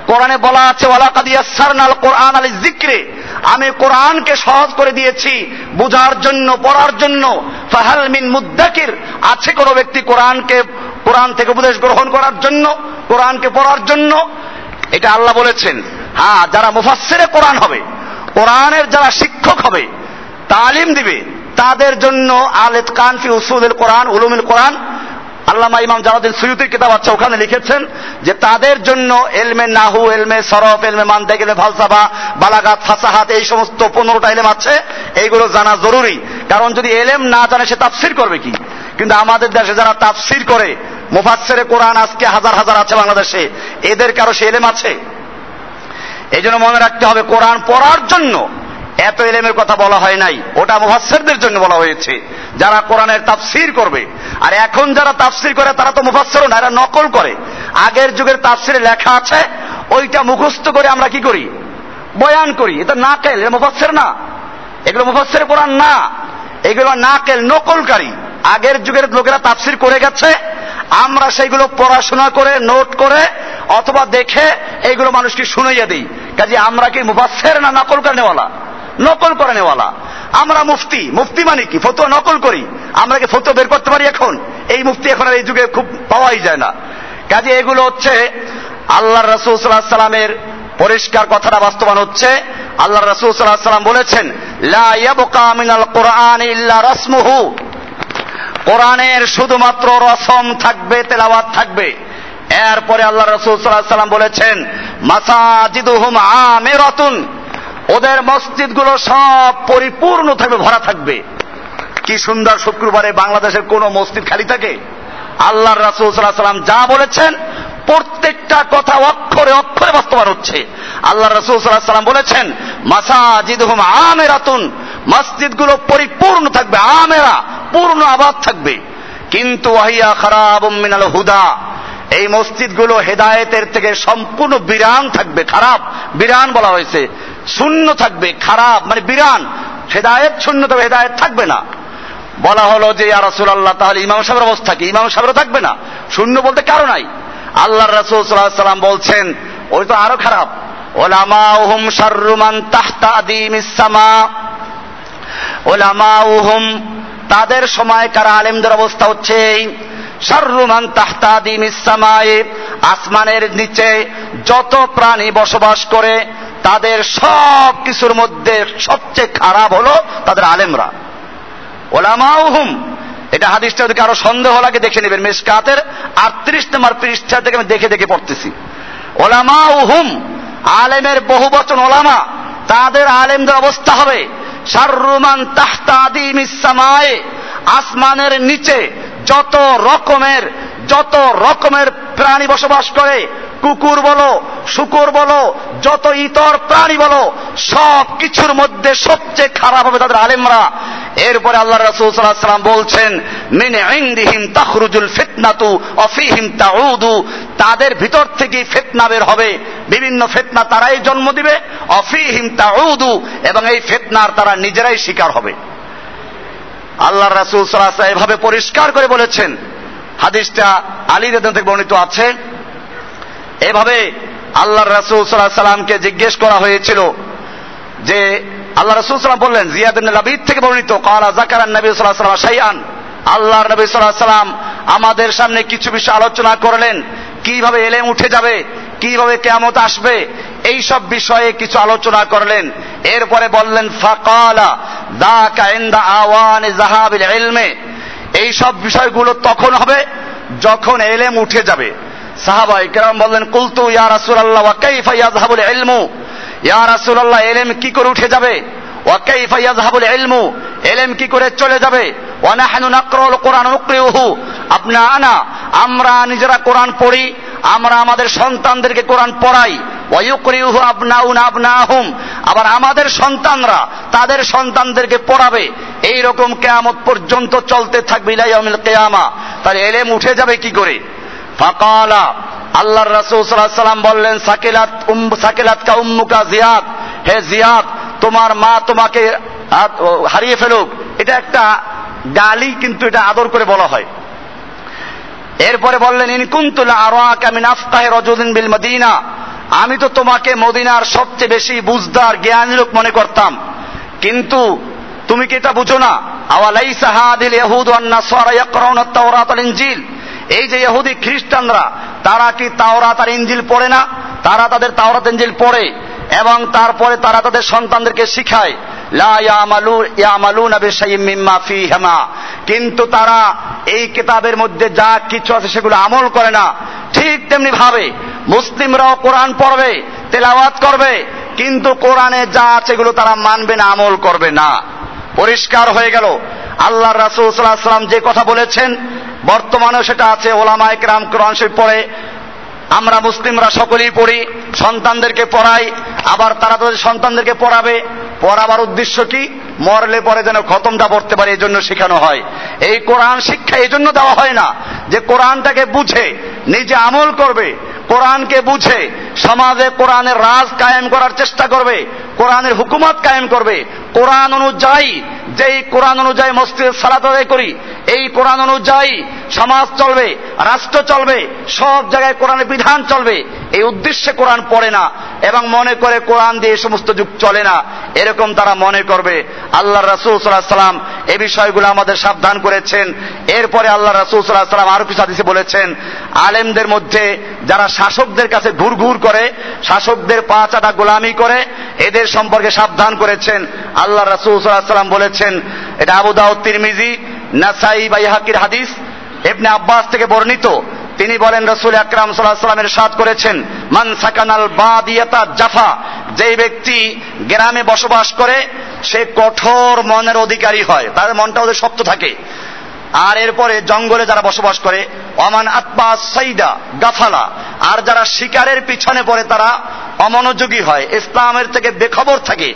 Speaker 1: কোরআনে বলা আছে ওয়ালাকাদিয়াসারনাল কোরআন আলী জিক্রে আমি কোরআনকে সহজ করে দিয়েছি, বুঝার জন্য, পড়ার জন্য। ফাহাল মিন মুদ্দাকির। আছে কোনো ব্যক্তি কোরআনকে কোরআন থেকে উপদেশ গ্রহণ করার জন্য, কোরআনকে পড়ার জন্য, এটা আল্লাহ বলেছেন। হ্যাঁ যারা মুফাসসিরে কোরআন হবে, কোরআনের যারা শিক্ষক হবে, তালিম দিবে, তাদের জন্য আলেত কানফি উসুদুল কোরআন, উলুমুল কোরআন, আল্লামা ইমাম জালাদিন সুয়ুতির কিতাব আছে, ওখানে লিখেছেন যে তাদের জন্য এলমে নাহু, এলমে সরফ, এলমে মানদেক এলমে ফালসাফা, বালাগাত, ফাসাহাত, এই সমস্ত পনেরোটা এলেম আছে, এইগুলো জানা জরুরি। কারণ যদি এলেম না জানে, সে তাফসির করবে কি? কিন্তু আমাদের দেশে যারা তাফসির করে মুফাসসিরে কোরআন আজকে হাজার হাজার আছে বাংলাদেশে। এদের কারও সে এলেম আছে। এই জন্য মনে রাখতে হবে, কোরআন পড়ার জন্য এত এলেমের কথা বলা হয় নাই। ওটা মুফাসসিরদের জন্য বলা হয়েছে, যারা কোরআনের তাফসির করবে। আর এখন যারা তাফসির করে, তারা তো মুফাসসিরও না, এরা নকল করে। আগের যুগের তাফসিরে লেখা আছে, ওইটা মুখস্থ করে আমরা কি করি? বয়ান করি। এটা নাকেল, এটা মুফাসসির না। এগুলো মুফাসসির কোরআন না। এগুলো না কেল নকলকারী। আগের যুগের লোকেরা তাফসির করে গেছে আমরা সেগুলো পড়াশোনা করে নোট করে, অথবা দেখে এইগুলো মানুষকে শুনাইয়া দিই। কাজে আমরা কি মুবাসের না নকল করে নেওয়ালা নকল করে নেওয়ালা আমরা মুফতি। মুফতি মানে কি? ফতুয়া নকল করি। আমরা কি ফতুয়া বের করতে পারি এখন? এই মুফতি এখন আর এই যুগে খুব পাওয়াই যায় না। কাজে এগুলো হচ্ছে আল্লাহ রসুল সাল্লাহ সাল্লামের পরিষ্কার কথাটা বাস্তবায়ন হচ্ছে। আল্লাহ রসুল সাল্লাহ সাল্লাম বলেছেন, লা ইয়াবকা মিনাল কোরআন ইল্লা রসমুহু। কোরআনের শুধুমাত্র রসম থাকবে, তেলাওয়াত থাকবে। এরপরে আল্লাহ রসুল সাল্লাহ সাল্লাম বলেছেন, মাসাজিদুহুম আমিরাতুন। ওদের মসজিদগুলো সব পরিপূর্ণ থাকবে, ভরা থাকবে। কি সুন্দর শুক্রবারে বাংলাদেশের কোন মসজিদ খালি থাকে। আল্লাহ রাসুল সাল্লাহ সাল্লাম যা বলেছেন, প্রত্যেকটা কথা অক্ষরে অক্ষরে বাস্তবায়ন হচ্ছে। আল্লাহ রসুল সাল্লাহ সাল্লাম বলেছেন মাসাজিদ হুম আমেরাতুন। মসজিদগুলো পরিপূর্ণ থাকবে, আমেরা। পূর্ণ আবাদ থাকবে। কিন্তু ওয়াহিয়া খারাপ মিনাল হুদা, এই মসজিদগুলো হেদায়েতের থেকে সম্পূর্ণ বিরান থাকবে, খারাপ, বিরান বলা হয়েছে। শূন্য থাকবে, খারাপ মানে বিরান। হেদায়েত শূন্য, তবে হেদায়েত থাকবে না। বলা হলো যে, ইয়া রাসুল আল্লাহ তাহলে ইমাম সাহেবের অবস্থা কি? ইমাম সাহেবেরও থাকবে না। শূন্য বলতে কারও নাই। আল্লাহ রাসুল সাল্লাহ সাল্লাম বলছেন, ওই তো আরও খারাপ, ওলামাউহুম শাররুমান তাহতা আদিমিসামা ওলামাউহুম তাদের সময় সময়কার আলেমদের অবস্থা হচ্ছে এই। শাররুমান তাহতা আদিমিসামায়ে আসমানের নিচে যত প্রাণী বসবাস করে, তাদের সব কিছুর মধ্যে সবচেয়ে খারাপ হলো তাদের আলেমরা। ওলামাউহুম এটা হাদিসটা যদি কারও সন্দেহ লাগে দেখে নেবেন, মেসকাতের আটত্রিশ নম্বর পৃষ্ঠা থেকে আমি দেখে দেখে পড়তেছি। ওলামা উহুম আলেমের বহু বচন ওলামা, তাদের আলেমদের অবস্থা হবে। শাররুমান তাহতাদিম ইসামায়ে আসমানের নিচে যত রকমের যত রকমের প্রাণী বসবাস করে, কুকুর বলো, শুকুর বলো, যত ইতর প্রাণী বলো সব কিছুর মধ্যে সবচেয়ে খারাপ হবে তাদের আলেমরা। এরপরে আল্লাহ রাসূল সাল্লাল্লাহু আলাইহি বলছেন, মিন ইনদিহিম তাখরুজুল ফিতনাতু অফিহিম তাউদু। তাদের ভিতর থেকে ফিতনা বের হবে। বিভিন্ন ফিতনা তারাই জন্ম দিবে। অফিহিম তাউদু। এবং এই ফিতনার তারা নিজেরাই শিকার হবে। আল্লাহ রাসূল সাল্লাল্লাহু আলাইহি এভাবে পরিষ্কার করে বলেছেন। হাদিসটা আলী রেদন থেকে বর্ণিত আছে। এভাবে আল্লাহ রাসূল সাল্লাল্লাহু সাল্লামকে জিজ্ঞেস করা হয়েছিল যে আল্লাহ রসুল সাল্লাম বললেন, জিয়াদ থেকে বর্ণিত, কালা জাকারান নবী সাল্লাহ সাল্লাম শাইআন। আল্লাহর নবী সাল্লাহ সাল্লাম আমাদের সামনে কিছু বিষয় আলোচনা করলেন। কীভাবে এলেম উঠে যাবে? কীভাবে কেমত আসবে? এই সব বিষয়ে কিছু আলোচনা করলেন। এরপরে বললেন, ফাকালা দা আওয়ান ইলমে। এই সব বিষয়গুলো তখন হবে যখন এলেম উঠে যাবে। সাহাবা ইকরাম বললেন, কুলতু ইয়া রাসূলুল্লাহ, ওয়া কাইফা ইয়াযহাবুল ইলমু? ইয়া রাসূলুল্লাহ, এলেম কি করে উঠে যাবে? ওয়া কাইফা ইয়াযহাবুল ইলমু, এলেম কি করে চলে যাবে? ওয়া নাহনু নাকরাউল কোরআন নুকরিউহু আপনা আনা, আমরা নিজেরা কোরআন পড়ি, আমরা আমাদের সন্তানদেরকে কোরআন পড়াই। ওয়ায়ুকরিউহু আবনাউনা আবনাহুম, আবার আমাদের সন্তানরা তাদের সন্তানদেরকে পড়াবে। এই রকম কেয়ামত পর্যন্ত চলতে থাকবে ইলা ইয়াউমিল কিয়ামা। তাহলে এলেম উঠে যাবে কি করে? ফাকালা আল্লাহর রাসূল সাল্লাল্লাহু সাল্লাম বললেন, সাকিলাত সাকিলাত কা উম্মুকা জিয়াদ। হে জিয়াদ, তোমার মা তোমাকে হারিয়ে ফেলুক। এটা একটা গালি, কিন্তু এটা আদর করে বলা হয়। এরপরে বললেন ইনকুন্তুল আরাকা মিন আফকাহি রাজুলিন বিল মদিনা। আমি তো তোমাকে মদিনার সবচেয়ে বেশি বুঝদার জ্ঞানী লোক মনে করতাম। কিন্তু তুমি কি এটা বুঝো না? আওয়ালাইসা হাদিল ইয়াহুদ ওয়ান নাসারা ইয়াকরাউনা আত-তাওরাত ওয়াল ইনজিল? এই যে ইহুদি খ্রিস্টানরা, তারা কি তাওরা তার ইঞ্জিল পড়ে না? তারা তাদের তাওরাত ইঞ্জিল পড়ে এবং তারপরে তারা তাদের সন্তানদেরকে শিখায় কিন্তু তারা এই কিতাবের মধ্যে যা কিছু আছে সেগুলো আমল করে না। ঠিক তেমনি ভাবে মুসলিমরাও কোরআন পড়বে, তেলাওয়াত করবে, কিন্তু কোরআনে যা আছে এগুলো তারা মানবে না, আমল করবে না। পরিষ্কার হয়ে গেল। আল্লাহ রাসূল আলাইহি সাল্লাম যে কথা বলেছেন বর্তমানেও সেটা আছে ওলামা একরাম কোরআন শরীফ পড়ে। আমরা মুসলিমরা সকলেই পড়ি, সন্তানদেরকে পড়াই, আবার তারা তাদের সন্তানদেরকে পড়াবে। পড়াবার উদ্দেশ্য কি? মরলে পরে যেন খতমটা পড়তে পারে এই জন্য শেখানো হয়। এই কোরআন শিক্ষা এই জন্য দেওয়া হয় না যে কোরআনটাকে বুঝে, নিজে আমল করবে কোরআনকে বুঝে সমাজে কোরআনের রাজ কায়েম করার চেষ্টা করবে, কোরআনের হুকুমত কায়েম করবে। কোরআন অনুযায়ী, যেই কোরআন অনুযায়ী মসজিদ সালাত আদায় করি, এই কোরআন অনুযায়ী সমাজ চলবে, রাষ্ট্র চলবে, সব জায়গায় কোরআনের বিধান চলবে। এই উদ্দেশ্যে কোরআন পড়ে না এবং মনে করে কোরআন দিয়ে সমস্ত যুগ চলে না, এরকম তারা মনে করবে। আল্লাহ রাসুল সাল্লাহ সাল্লাম এ বিষয়গুলো আমাদের সাবধান করেছেন। এরপরে আল্লাহ রাসুল সাল্লাহ সাল্লাম আরও কিছু হাদিসে বলেছেন, আলেমদের মধ্যে যারা শাসকদের কাছে ঘুর ঘুর করে, শাসকদের পা চাটা গোলামি করে, এদের সম্পর্কে সাবধান করেছেন। আল্লাহ রাসুল সাল্লাহ সাল্লাম বলেছেন, এটা আবু দাউদ তিরমিজি, নাসাই বাইহাকির হাদিস এবনে আব্বাস থেকে বর্ণিত। তিনি বলেন, রসুল আকরাম সাল্লাহ সাল্লামের সাদ করেছেন, মান সাকানাল বাদিয়াতা জাফা যে ব্যক্তি গ্রামে বসবাস করে, সে কঠোর মনের অধিকারী হয়, তার মনটা ওদের শক্ত থাকে। আর এরপরে জঙ্গলে যারা বসবাস করে অমান আত্মা সাইদা গাফালা, আর যারা শিকারের পিছনে পড়ে, তারা অমনোযোগী হয়, ইসলামের থেকে বেখবর থাকে।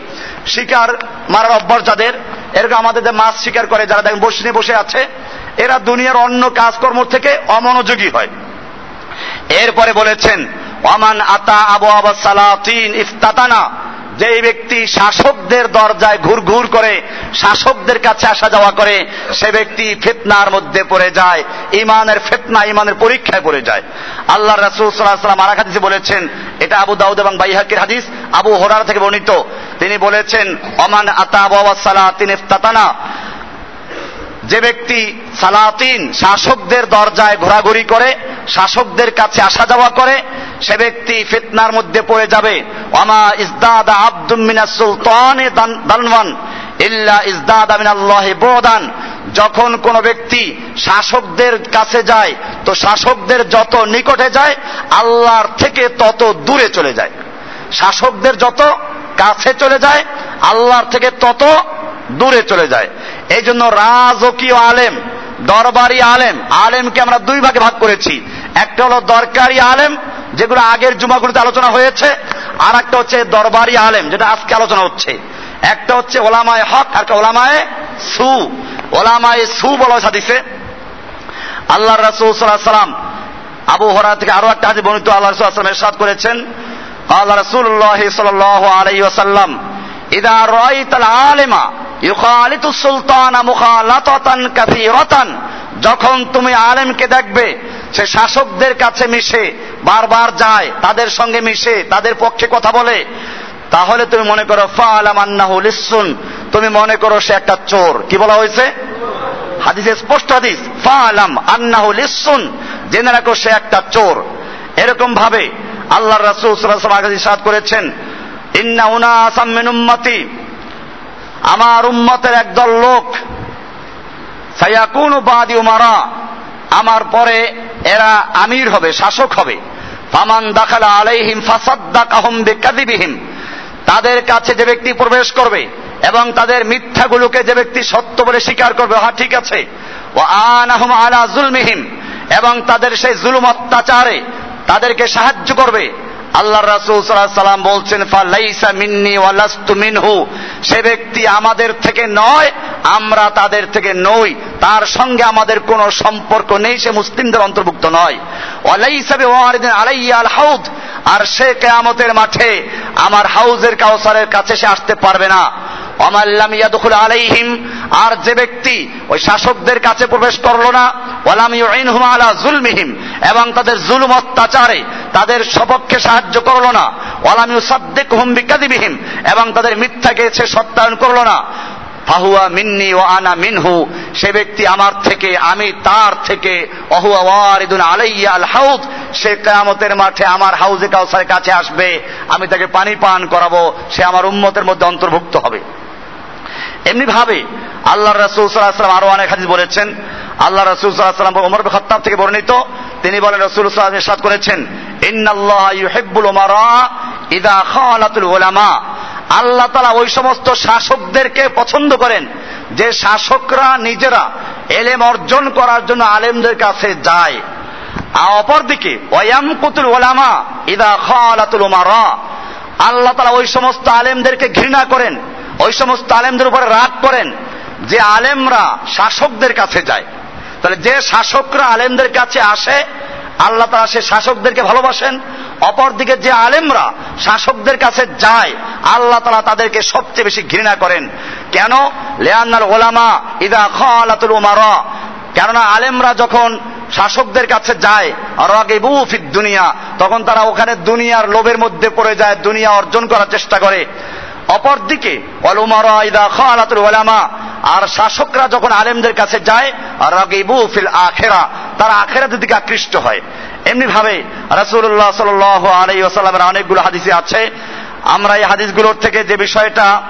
Speaker 1: শিকার মারার অভ্যাস যাদের, এরকম আমাদের মাছ শিকার করে, যারা দেখেন বসে বসে আছে এরা দুনিয়ার অন্য কাজকর্ম থেকে অমনোযোগী হয়। এরপরে বলেছেন অমান আতা আবু আবা সালাতিন ইফতাতানা। যে ব্যক্তি শাসকদের দরজায় ঘুর ঘুর করে, শাসকদের কাছে আসা যাওয়া করে, সে ব্যক্তি ফেতনার মধ্যে পড়ে যায়, ইমানের ফেতনা ইমানের পরীক্ষায় পড়ে যায়। আল্লাহ রাসুল সাল্লাম আর হাদিসে বলেছেন, এটা আবু দাউদ এবং বাইহাকের হাদিস, আবু হোরার থেকে বর্ণিত। তিনি বলেছেন অমান আতা আবু সালাহ তিনি ইফতাতানা। যে ব্যক্তি সালাতিন শাসকদের দরজায় ঘোরাঘুরি করে, শাসকদের কাছে আসা যাওয়া করে, সে ব্যক্তি ফিতনার মধ্যে পড়ে যাবে। অমা ইজদাদ আব্দুল মিনা সুলতান দানওয়ান, ইল্লা ইজদাদ আমিন আল্লাহ বোদান। যখন কোন ব্যক্তি শাসকদের কাছে যায়, তো শাসকদের যত নিকটে যায়, আল্লাহর থেকে তত দূরে চলে যায়। শাসকদের যত কাছে চলে যায়, আল্লাহর থেকে তত দূরে চলে যায়। এই জন্য রাজকীয় আলেম, দরবারি আলেম, আলেমকে আমরা দুই ভাগে ভাগ করেছি। একটা হলো দরকারি আলেম, যেগুলো আগের জুমাগুলিতে আলোচনা হয়েছে আর একটা হচ্ছে দরবারি আলেম, যেটা আজকে আলোচনা হচ্ছে। একটা হচ্ছে ওলামায় হক, আর একটা ওলামায় সু। ওলামায় সু বলা হাদিসে। আল্লাহ রাসুল সাল্লাম আবু হরা থেকে আরও একটা হাদিস বর্ণিত আল্লাহ রসুল আসলাম এরশাদ করেছেন। আল্লাহ রসুল্লাহ সাল্লাহ আলাই ওয়াসাল্লাম ইদা রাইতাল আলেমা ইউখালিতু সুলতানা মুখালাতান কাসীরাতান। যখন তুমি আলেমকে দেখবে, সে শাসকদের কাছে মিশে, বারবার যায়, তাদের সঙ্গে মিশে, তাদের পক্ষে কথা বলে। তাহলে তুমি মনে করো ফালাম আন্নাহু লিসুন তুমি মনে করো সে একটা চোর। কি বলা হয়েছে? হাদিসে স্পষ্ট হাদিস ফালাম আন্নাহু লিসুন জেনে রাখো, সে একটা চোর। এরকম ভাবে আল্লাহ রাসূল সাল্লাল্লাহু আলাইহি ওয়াসাল্লাম করেছেন, ইন্না উনাসাম মিন উম্মতি। আমার উম্মতের একদল লোক সায়াকুনু বাদি উমারা, আমার পরে এরা আমির হবে, শাসক হবে। ফামান দাখালা আলাইহিম ফাসাদ্দাকাহুম বিকাযিবিহিম, তাদের কাছে যে ব্যক্তি প্রবেশ করবে এবং তাদের মিথ্যাগুলোকে যে ব্যক্তি সত্য বলে স্বীকার করবে হ্যাঁ ঠিক আছে। ও আনাহুম আলা জুলমিহিম, এবং তাদের সেই জুলুম অত্যাচারে তাদেরকে সাহায্য করবে। আল্লাহ রাসুল সাল্লাম বলছেন, ফালাইসা মিন্নি ওয়ালাস্তু মিনহু। সে ব্যক্তি আমাদের থেকে নয়, আমরা তাদের থেকে নই। তার সঙ্গে আমাদের কোনো সম্পর্ক নেই, সে মুসলিমদের অন্তর্ভুক্ত নয়। ওয়ালাইসা বিওয়ারিদিন আলাইয়া আল হাউদ। আর সে কেয়ামতের মাঠে আমার হাউজের কাউসারের কাছে সে আসতে পারবে না। আলাইহিম, আর যে ব্যক্তি ওই শাসকদের কাছে প্রবেশ করল না আলা জুলমিহিম, এবং তাদের জুলুম অত্যাচারে তাদের সপক্ষে সাহায্য করল না, ওয়ালাম ইউসাদ্দিকহুম বিকাদিবিহিম এবং তাদের মিথ্যাকে সে সত্যায়ন করল না। ফাহুয়া মিন্নি ও আনা মিনহু, সে ব্যক্তি আমার থেকে, আমি তার থেকে অহুয়া ওয়ারিদুন আলাইয়া আল হাউদ, সে কেয়ামতের মাঠে আমার হাউজে কাউসারের কাছে আসবে, আমি তাকে পানি পান করাবো, সে আমার উম্মতের মধ্যে অন্তর্ভুক্ত হবে। এমনি ভাবে আল্লাহ রসুল সাল্লাহাম আরও অনেক হাদিস বলেছেন। আল্লাহ রসুল সাল্লাহাম ওমর খত্তাব থেকে বর্ণিত। তিনি বলেন, রসুল সাল্লাম ইরশাদ করেছেন, ইন্নাল্লাহ ইউহিব্বুল উমারা ইদা খালাতুল উলামা আল্লাহ তালা ওই সমস্ত শাসকদেরকে পছন্দ করেন। যে শাসকরা নিজেরা এলেম অর্জন করার জন্য আলেমদের কাছে যায়। অপরদিকে ওয়ামকুতুল ওলামা ইদা খালাতুল উমারা আল্লাহ তালা ওই সমস্ত আলেমদেরকে ঘৃণা করেন। ওই সমস্ত আলেমদের উপরে রাগ করেন যে আলেমরা শাসকদের কাছে যায়। তাহলে যে শাসকরা আলেমদের কাছে আসে, আল্লাহ তারা সে শাসকদেরকে ভালোবাসেন, অপরদিকে যে আলেমরা শাসকদের কাছে যায়, আল্লাহ তালা তাদেরকে সবচেয়ে বেশি ঘৃণা করেন। কেন? লেয়ান্নার ওলামা ইদা খালাতুল উমারা। কেননা আলেমরা যখন শাসকদের কাছে যায় ফিদ দুনিয়া, তখন তারা ওখানে দুনিয়ার লোভের মধ্যে পড়ে যায়, দুনিয়া অর্জন করার চেষ্টা করে। অপরদিকে আর শাসকরা যখন আলেমদের কাছে যায়, রাগিবু ফিল আখেরা, তারা আখেরাতের দিকে আকৃষ্ট হয়। এমনি ভাবে সাল্লাল্লাহু আলাইহি ওয়াসাল্লামের অনেকগুলো হাদিসে আছে। আমরা এই হাদিসগুলোর থেকে যে বিষয়টা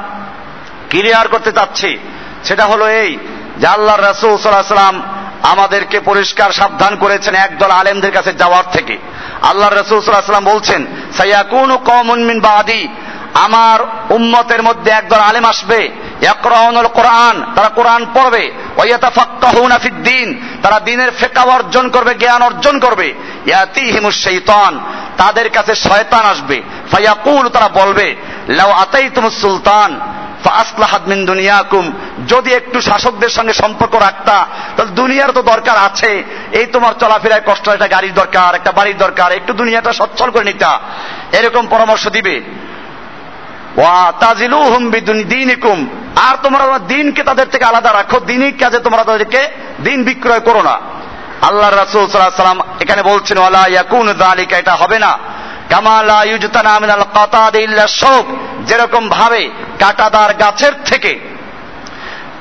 Speaker 1: ক্লিয়ার করতে চাচ্ছি, সেটা হলো এই যে আল্লাহ রাসূল সাল্লাম আমাদেরকে পরিষ্কার সাবধান করেছেন একদল আলেমদের কাছে যাওয়ার থেকে। আল্লাহ রসুল সাল্লাম বলছেন, সাইয়াকুন কমুন মিন বাদি। আমার উম্মতের মধ্যে একদল আলেম আসবে। ইয়াকরাউনুল কোরআন, তারা কোরআন পড়বে। ওয়ায়াতাফাক্কাহুনা ফিদ্দিন তারা দিনের ফেকা অর্জন করবে, জ্ঞান অর্জন করবে। ইয়াতিহিমুশ শাইতান, তাদের কাছে শয়তান আসবে। ফায়াকুল, তারা বলবে, লাউ আতাইতুমুস সুলতান দুনিয়াকুম, যদি একটু শাসকদের সঙ্গে সম্পর্ক রাখতা, তাহলে দুনিয়ার তো দরকার আছে। এই তোমার চলাফেরায় কষ্ট, একটা গাড়ির দরকার, একটা বাড়ির দরকার, একটু দুনিয়াটা সচ্ছল করে নিতা। এরকম পরামর্শ দিবে ওয়া তাজিলু হুম দিনিকুম আর তোমরা দিনকে তাদের থেকে আলাদা রাখো। দিনই কাজে তোমরা তাদেরকে দিন বিক্রয় করো না। আল্লাহ রাসূল সাল্লাল্লাহু সাল্লাম এখানে বলছেন, ওয়ালা ইয়াকুন যালিকা এটা হবে না। কামালা ইউজতানা মিনাল কাতাদ ইল্লা শোক যেরকম ভাবে কাটাদার গাছের থেকে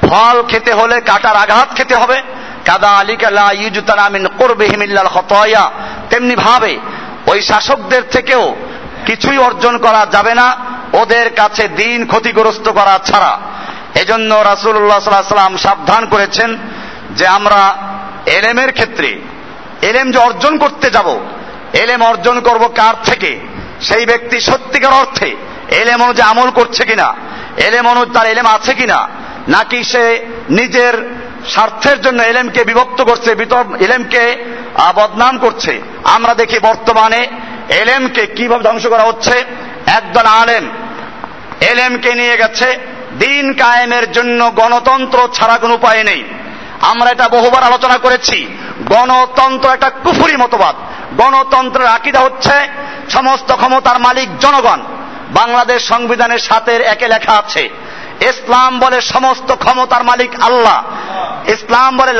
Speaker 1: ফল খেতে হলে কাটার আঘাত খেতে হবে। কাদা আলিকা লা ইউজতানা মিন কুরবিহিম ইল্লাল খতায়া। তেমনি ভাবে ওই শাসকদের থেকেও কিছুই অর্জন করা যাবে না। ওদের কাছে দিন ক্ষতিগ্রস্ত করা ছাড়া। এজন্য রাসূলুল্লাহ সাল্লাল্লাহু আলাইহি সাল্লাম সাবধান করেছেন যে আমরা এলেমের ক্ষেত্রে, এলেম যে অর্জন করতে যাব, এলেম অর্জন করব কার থেকে? সেই ব্যক্তি সত্যিকার অর্থে এলেম অনুযায়ী আমল করছে কিনা? এলেম অনুযায়ী তার এলেম আছে কিনা? নাকি সে নিজের স্বার্থের জন্য এলেমকে বিভক্ত করছে এলেমকে বদনাম করছে? আমরা দেখি বর্তমানে এলেমকে কীভাবে ধ্বংস করা হচ্ছে? একদল আলেম এলেমকে নিয়ে গেছে। দিন কায়েমের জন্য গণতন্ত্র ছাড়া কোনো উপায় নেই। আমরা এটা বহুবার আলোচনা করেছি। গণতন্ত্র একটা কুফুরি মতবাদ। গণতন্ত্রের আকিদা হচ্ছে সমস্ত ক্ষমতার মালিক জনগণ। বাংলাদেশ সংবিধানের সাথে একে লেখা আছে। ইসলাম বলে সমস্ত ক্ষমতার মালিক আল্লাহ। ইসলাম বলে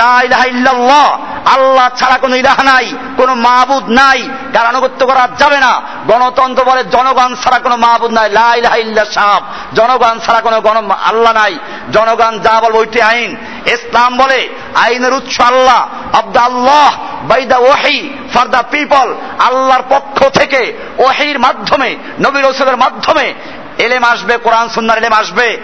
Speaker 1: আল্লাহ ছাড়া কোনো ইলাহ নাই, কোনো মাহবুদ নাই। যার আনুগত্য করা যাবে না। গণতন্ত্র বলে জনগণ ছাড়া কোনো মাহবুদ নাই। ইল্লা সাহাব জনগণ ছাড়া কোনো গণ আল্লাহ নাই। জনগণ যা বলবে ওইটি আইন। ইসলাম বলে আইনের উৎস আল্লাহ। আল্লাহ বাই দ্য ওয়াহি, ফর দ্য পিপল। আল্লাহর পক্ষ থেকে ওহির মাধ্যমে নবী রসুলের মাধ্যমে এলেম আসবে, কোরআন, সুন্নার এলেম আসবে।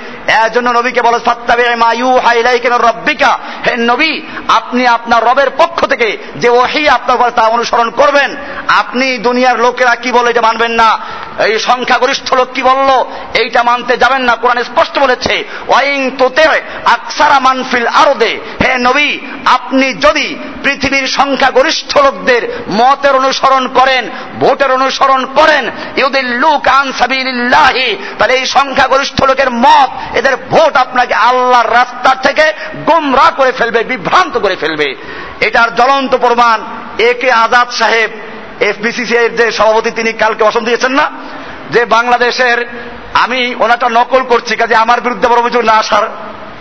Speaker 1: এর জন্য নবীকে বলে সাত্তাবে মায়ু হাইলাই কেন রব্বিকা। হে নবী, আপনি আপনার রবের পক্ষ থেকে যে ওহি আপনার উপর তা অনুসরণ করবেন, আপনি দুনিয়ার লোকেরা কি বলে এটা মানবেন না। এই সংখ্যাগরিষ্ঠ লোক কি বলল? এইটা মানতে যাবেন না, কোরআন স্পষ্ট বলেছে ওয়াইং তোতে আকসারা মানফিল আরদে। হে নবী, আপনি যদি পৃথিবীর সংখ্যাগরিষ্ঠ লোকদের মতের অনুসরণ করেন, ভোটের অনুসরণ করেন, ইউদিল্লুক আন তাহলে এই সংখ্যাগরিষ্ঠ লোকের মত, এদের ভোট আপনাকে আল্লাহর রাস্তা থেকে গোমরা করে ফেলবে, বিভ্রান্ত করে ফেলবে। এটার জ্বলন্ত প্রমাণ এ কে আজাদ সাহেব এফবিসিসি এর যে সভাপতি, তিনি কালকে অসম দিয়েছেন না? যে বাংলাদেশের, আমি ওনাটা নকল করছি, কাজে আমার বিরুদ্ধে বড় অভিযোগ না আসার,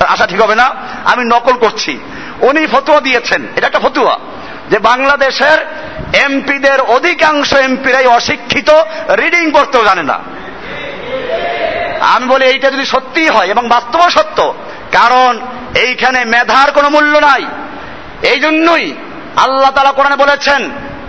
Speaker 1: আসা ঠিক হবে না, আমি নকল করছি। উনি ফতুয়া দিয়েছেন, এটা একটা ফতুয়া, যে বাংলাদেশের এমপিদের অধিকাংশ এমপিরাই অশিক্ষিত, রিডিং করতেও জানে না। আমি বলি এইটা যদি সত্যি হয়, এবং বাস্তব সত্য, কারণ এইখানে মেধার কোনো মূল্য নাই। এই জন্যই আল্লাহ তালা কোরআনে বলেছেন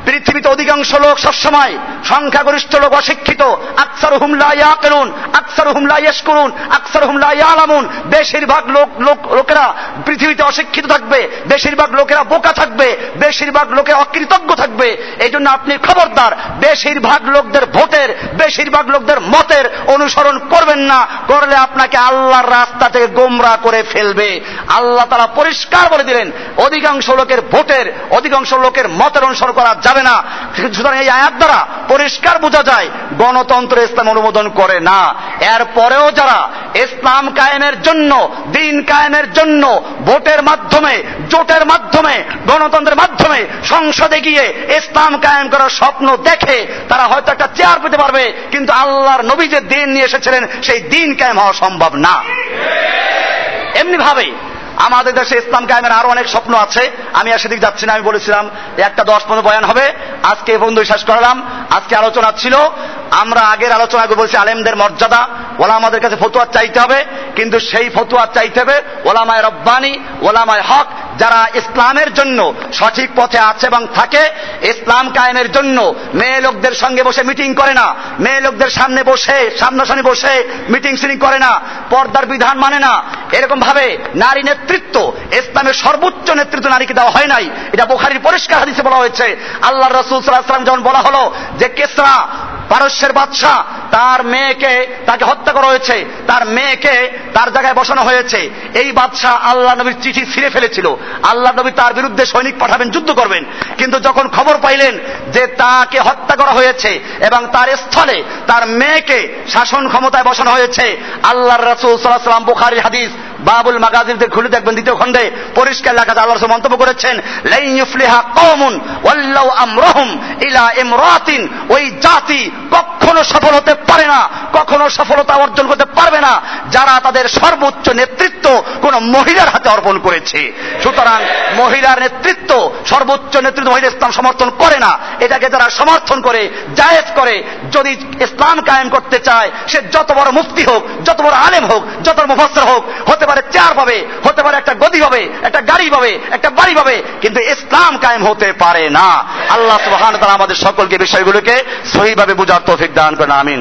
Speaker 1: পৃথিবীতে অধিকাংশ লোক সবসময় সংখ্যাগরিষ্ঠ লোক, অশিক্ষিত। আকসার হুমলা ইয়াকেলুন আকসার হুমলা ইয়েস করুন আকসার হুমলা ইয়ালামুন। বেশিরভাগ লোক লোক, লোকেরা পৃথিবীতে অশিক্ষিত থাকবে, বেশিরভাগ লোকেরা বোকা থাকবে, বেশিরভাগ লোকেরা অকৃতজ্ঞ থাকবে। এই জন্য আপনি খবরদার, বেশিরভাগ লোকদের ভোটের, বেশিরভাগ লোকদের মতের অনুসরণ করবেন না, করলে আপনাকে আল্লাহর রাস্তা থেকে গোমরা করে ফেলবে। আল্লাহ তারা পরিষ্কার বলে দিলেন, অধিকাংশ লোকের ভোটের, অধিকাংশ লোকের মতের অনুসরণ করা যাবে না। সুতরাং এই আয়াত দ্বারা পরিষ্কার বোঝা যায় গণতন্ত্র ইসলাম অনুমোদন করে না। এরপরেও যারা ইসলাম কায়েমের জন্য, দিন কায়েমের জন্য, ভোটের মাধ্যমে, জোটের মাধ্যমে, গণতন্ত্রের মাধ্যমে সংসদে গিয়ে ইসলাম কায়েম করার স্বপ্ন দেখে, তারা হয়তো একটা চেয়ার পেতে পারবে, কিন্তু আল্লাহর নবী যে দিন নিয়ে এসেছিলেন, সেই দিন কায়েম হওয়া সম্ভব না। এমনি ভাবে আমাদের দেশে ইসলাম কায়েমের আরও অনেক স্বপ্ন আছে। আমি আর সেদিক যাচ্ছি না, আমি বলেছিলাম, একটা দশ পনেরো বয়ান হবে। আজকে এই বন্ধু শেষ করালাম। আজকে আলোচনা ছিল। আমরা আগের আলোচনা বলছি, আলেমদের মর্যাদা ওলা আমাদের কাছে ফতুয়ার চাইতে হবে। কিন্তু সেই ফতুয়ার চাইতে হবে ওলামায় রব্বানি, ওলামায় হক যারা ইসলামের জন্য সঠিক পথে আছে এবং থাকে, ইসলাম কায়েমের জন্য মেয়ে লোকদের সঙ্গে বসে মিটিং করে না। মেয়ে লোকদের সামনে বসে, সামনাসামনি বসে মিটিং সিটিং করে না। পর্দার বিধান মানে না। এরকম ভাবে নারী নেতৃত্ব, ইসলামের সর্বোচ্চ নেতৃত্ব নারীকে দেওয়া হয় নাই। এটা বোখারির পরিষ্কার হাদিসে বলা হয়েছে। আল্লাহ রসুল সাল্লাহাম যেমন বলা হলো যে, কেসরা, পারস্যের বাদশাহ, তার মেয়েকে তাকে হত্যা করা হয়েছে। তার মেয়েকে তার জায়গায় বসানো হয়েছে। এই বাদশাহ আল্লাহ নবীর চিঠি ছিঁড়ে ফেলেছিল। আল্লাহ নবী তার বিরুদ্ধে সৈনিক পাঠাবেন, যুদ্ধ করবেন। কিন্তু যখন খবর পাইলেন যে তাকে হত্যা করা হয়েছে এবং তার স্থলে তার মেয়েকে শাসন ক্ষমতায় বসানো হয়েছে আল্লাহ রাসুল সাল্লাহ সাল্লাম বুখারি হাদিস বাবুল মাগাজিরদের খুলে দেখবেন দ্বিতীয় খণ্ডে। পরিষ্কার লেখা আল্লাহ রসুল মন্তব্য করেছেন লাইন ইউফলিহা কওমুন ওয়াল্লাউ আমরহুম ইলা ইমরাতিন ওই জাতি কখনো সফল হতে পারে না, কখনো সফলতা অর্জন করতে পারবে না, যারা তাদের সর্বোচ্চ নেতৃত্ব কোন মহিলার হাতে অর্পণ করেছে। সুতরাং মহিলার নেতৃত্ব, সর্বোচ্চ নেতৃত্ব মহিলা ইসলাম সমর্থন করে না, এটাকে যারা সমর্থন করে, জায়েজ করে, যদি ইসলাম কায়েম করতে চায়, সে যত বড় মুফতি হোক, যত বড় আলেম হোক, যত বড় মুফাসসির হোক, হতে পারে চেয়ার পাবে, হতে পারে একটা গদি পাবে, একটা গাড়ি পাবে, একটা বাড়ি পাবে, কিন্তু ইসলাম কায়েম হতে পারে না। আল্লাহ সুবহান তারা আমাদের সকলকে বিষয়গুলোকে সহিভাবে বুঝার তৌফিক দান করেন, আমিন।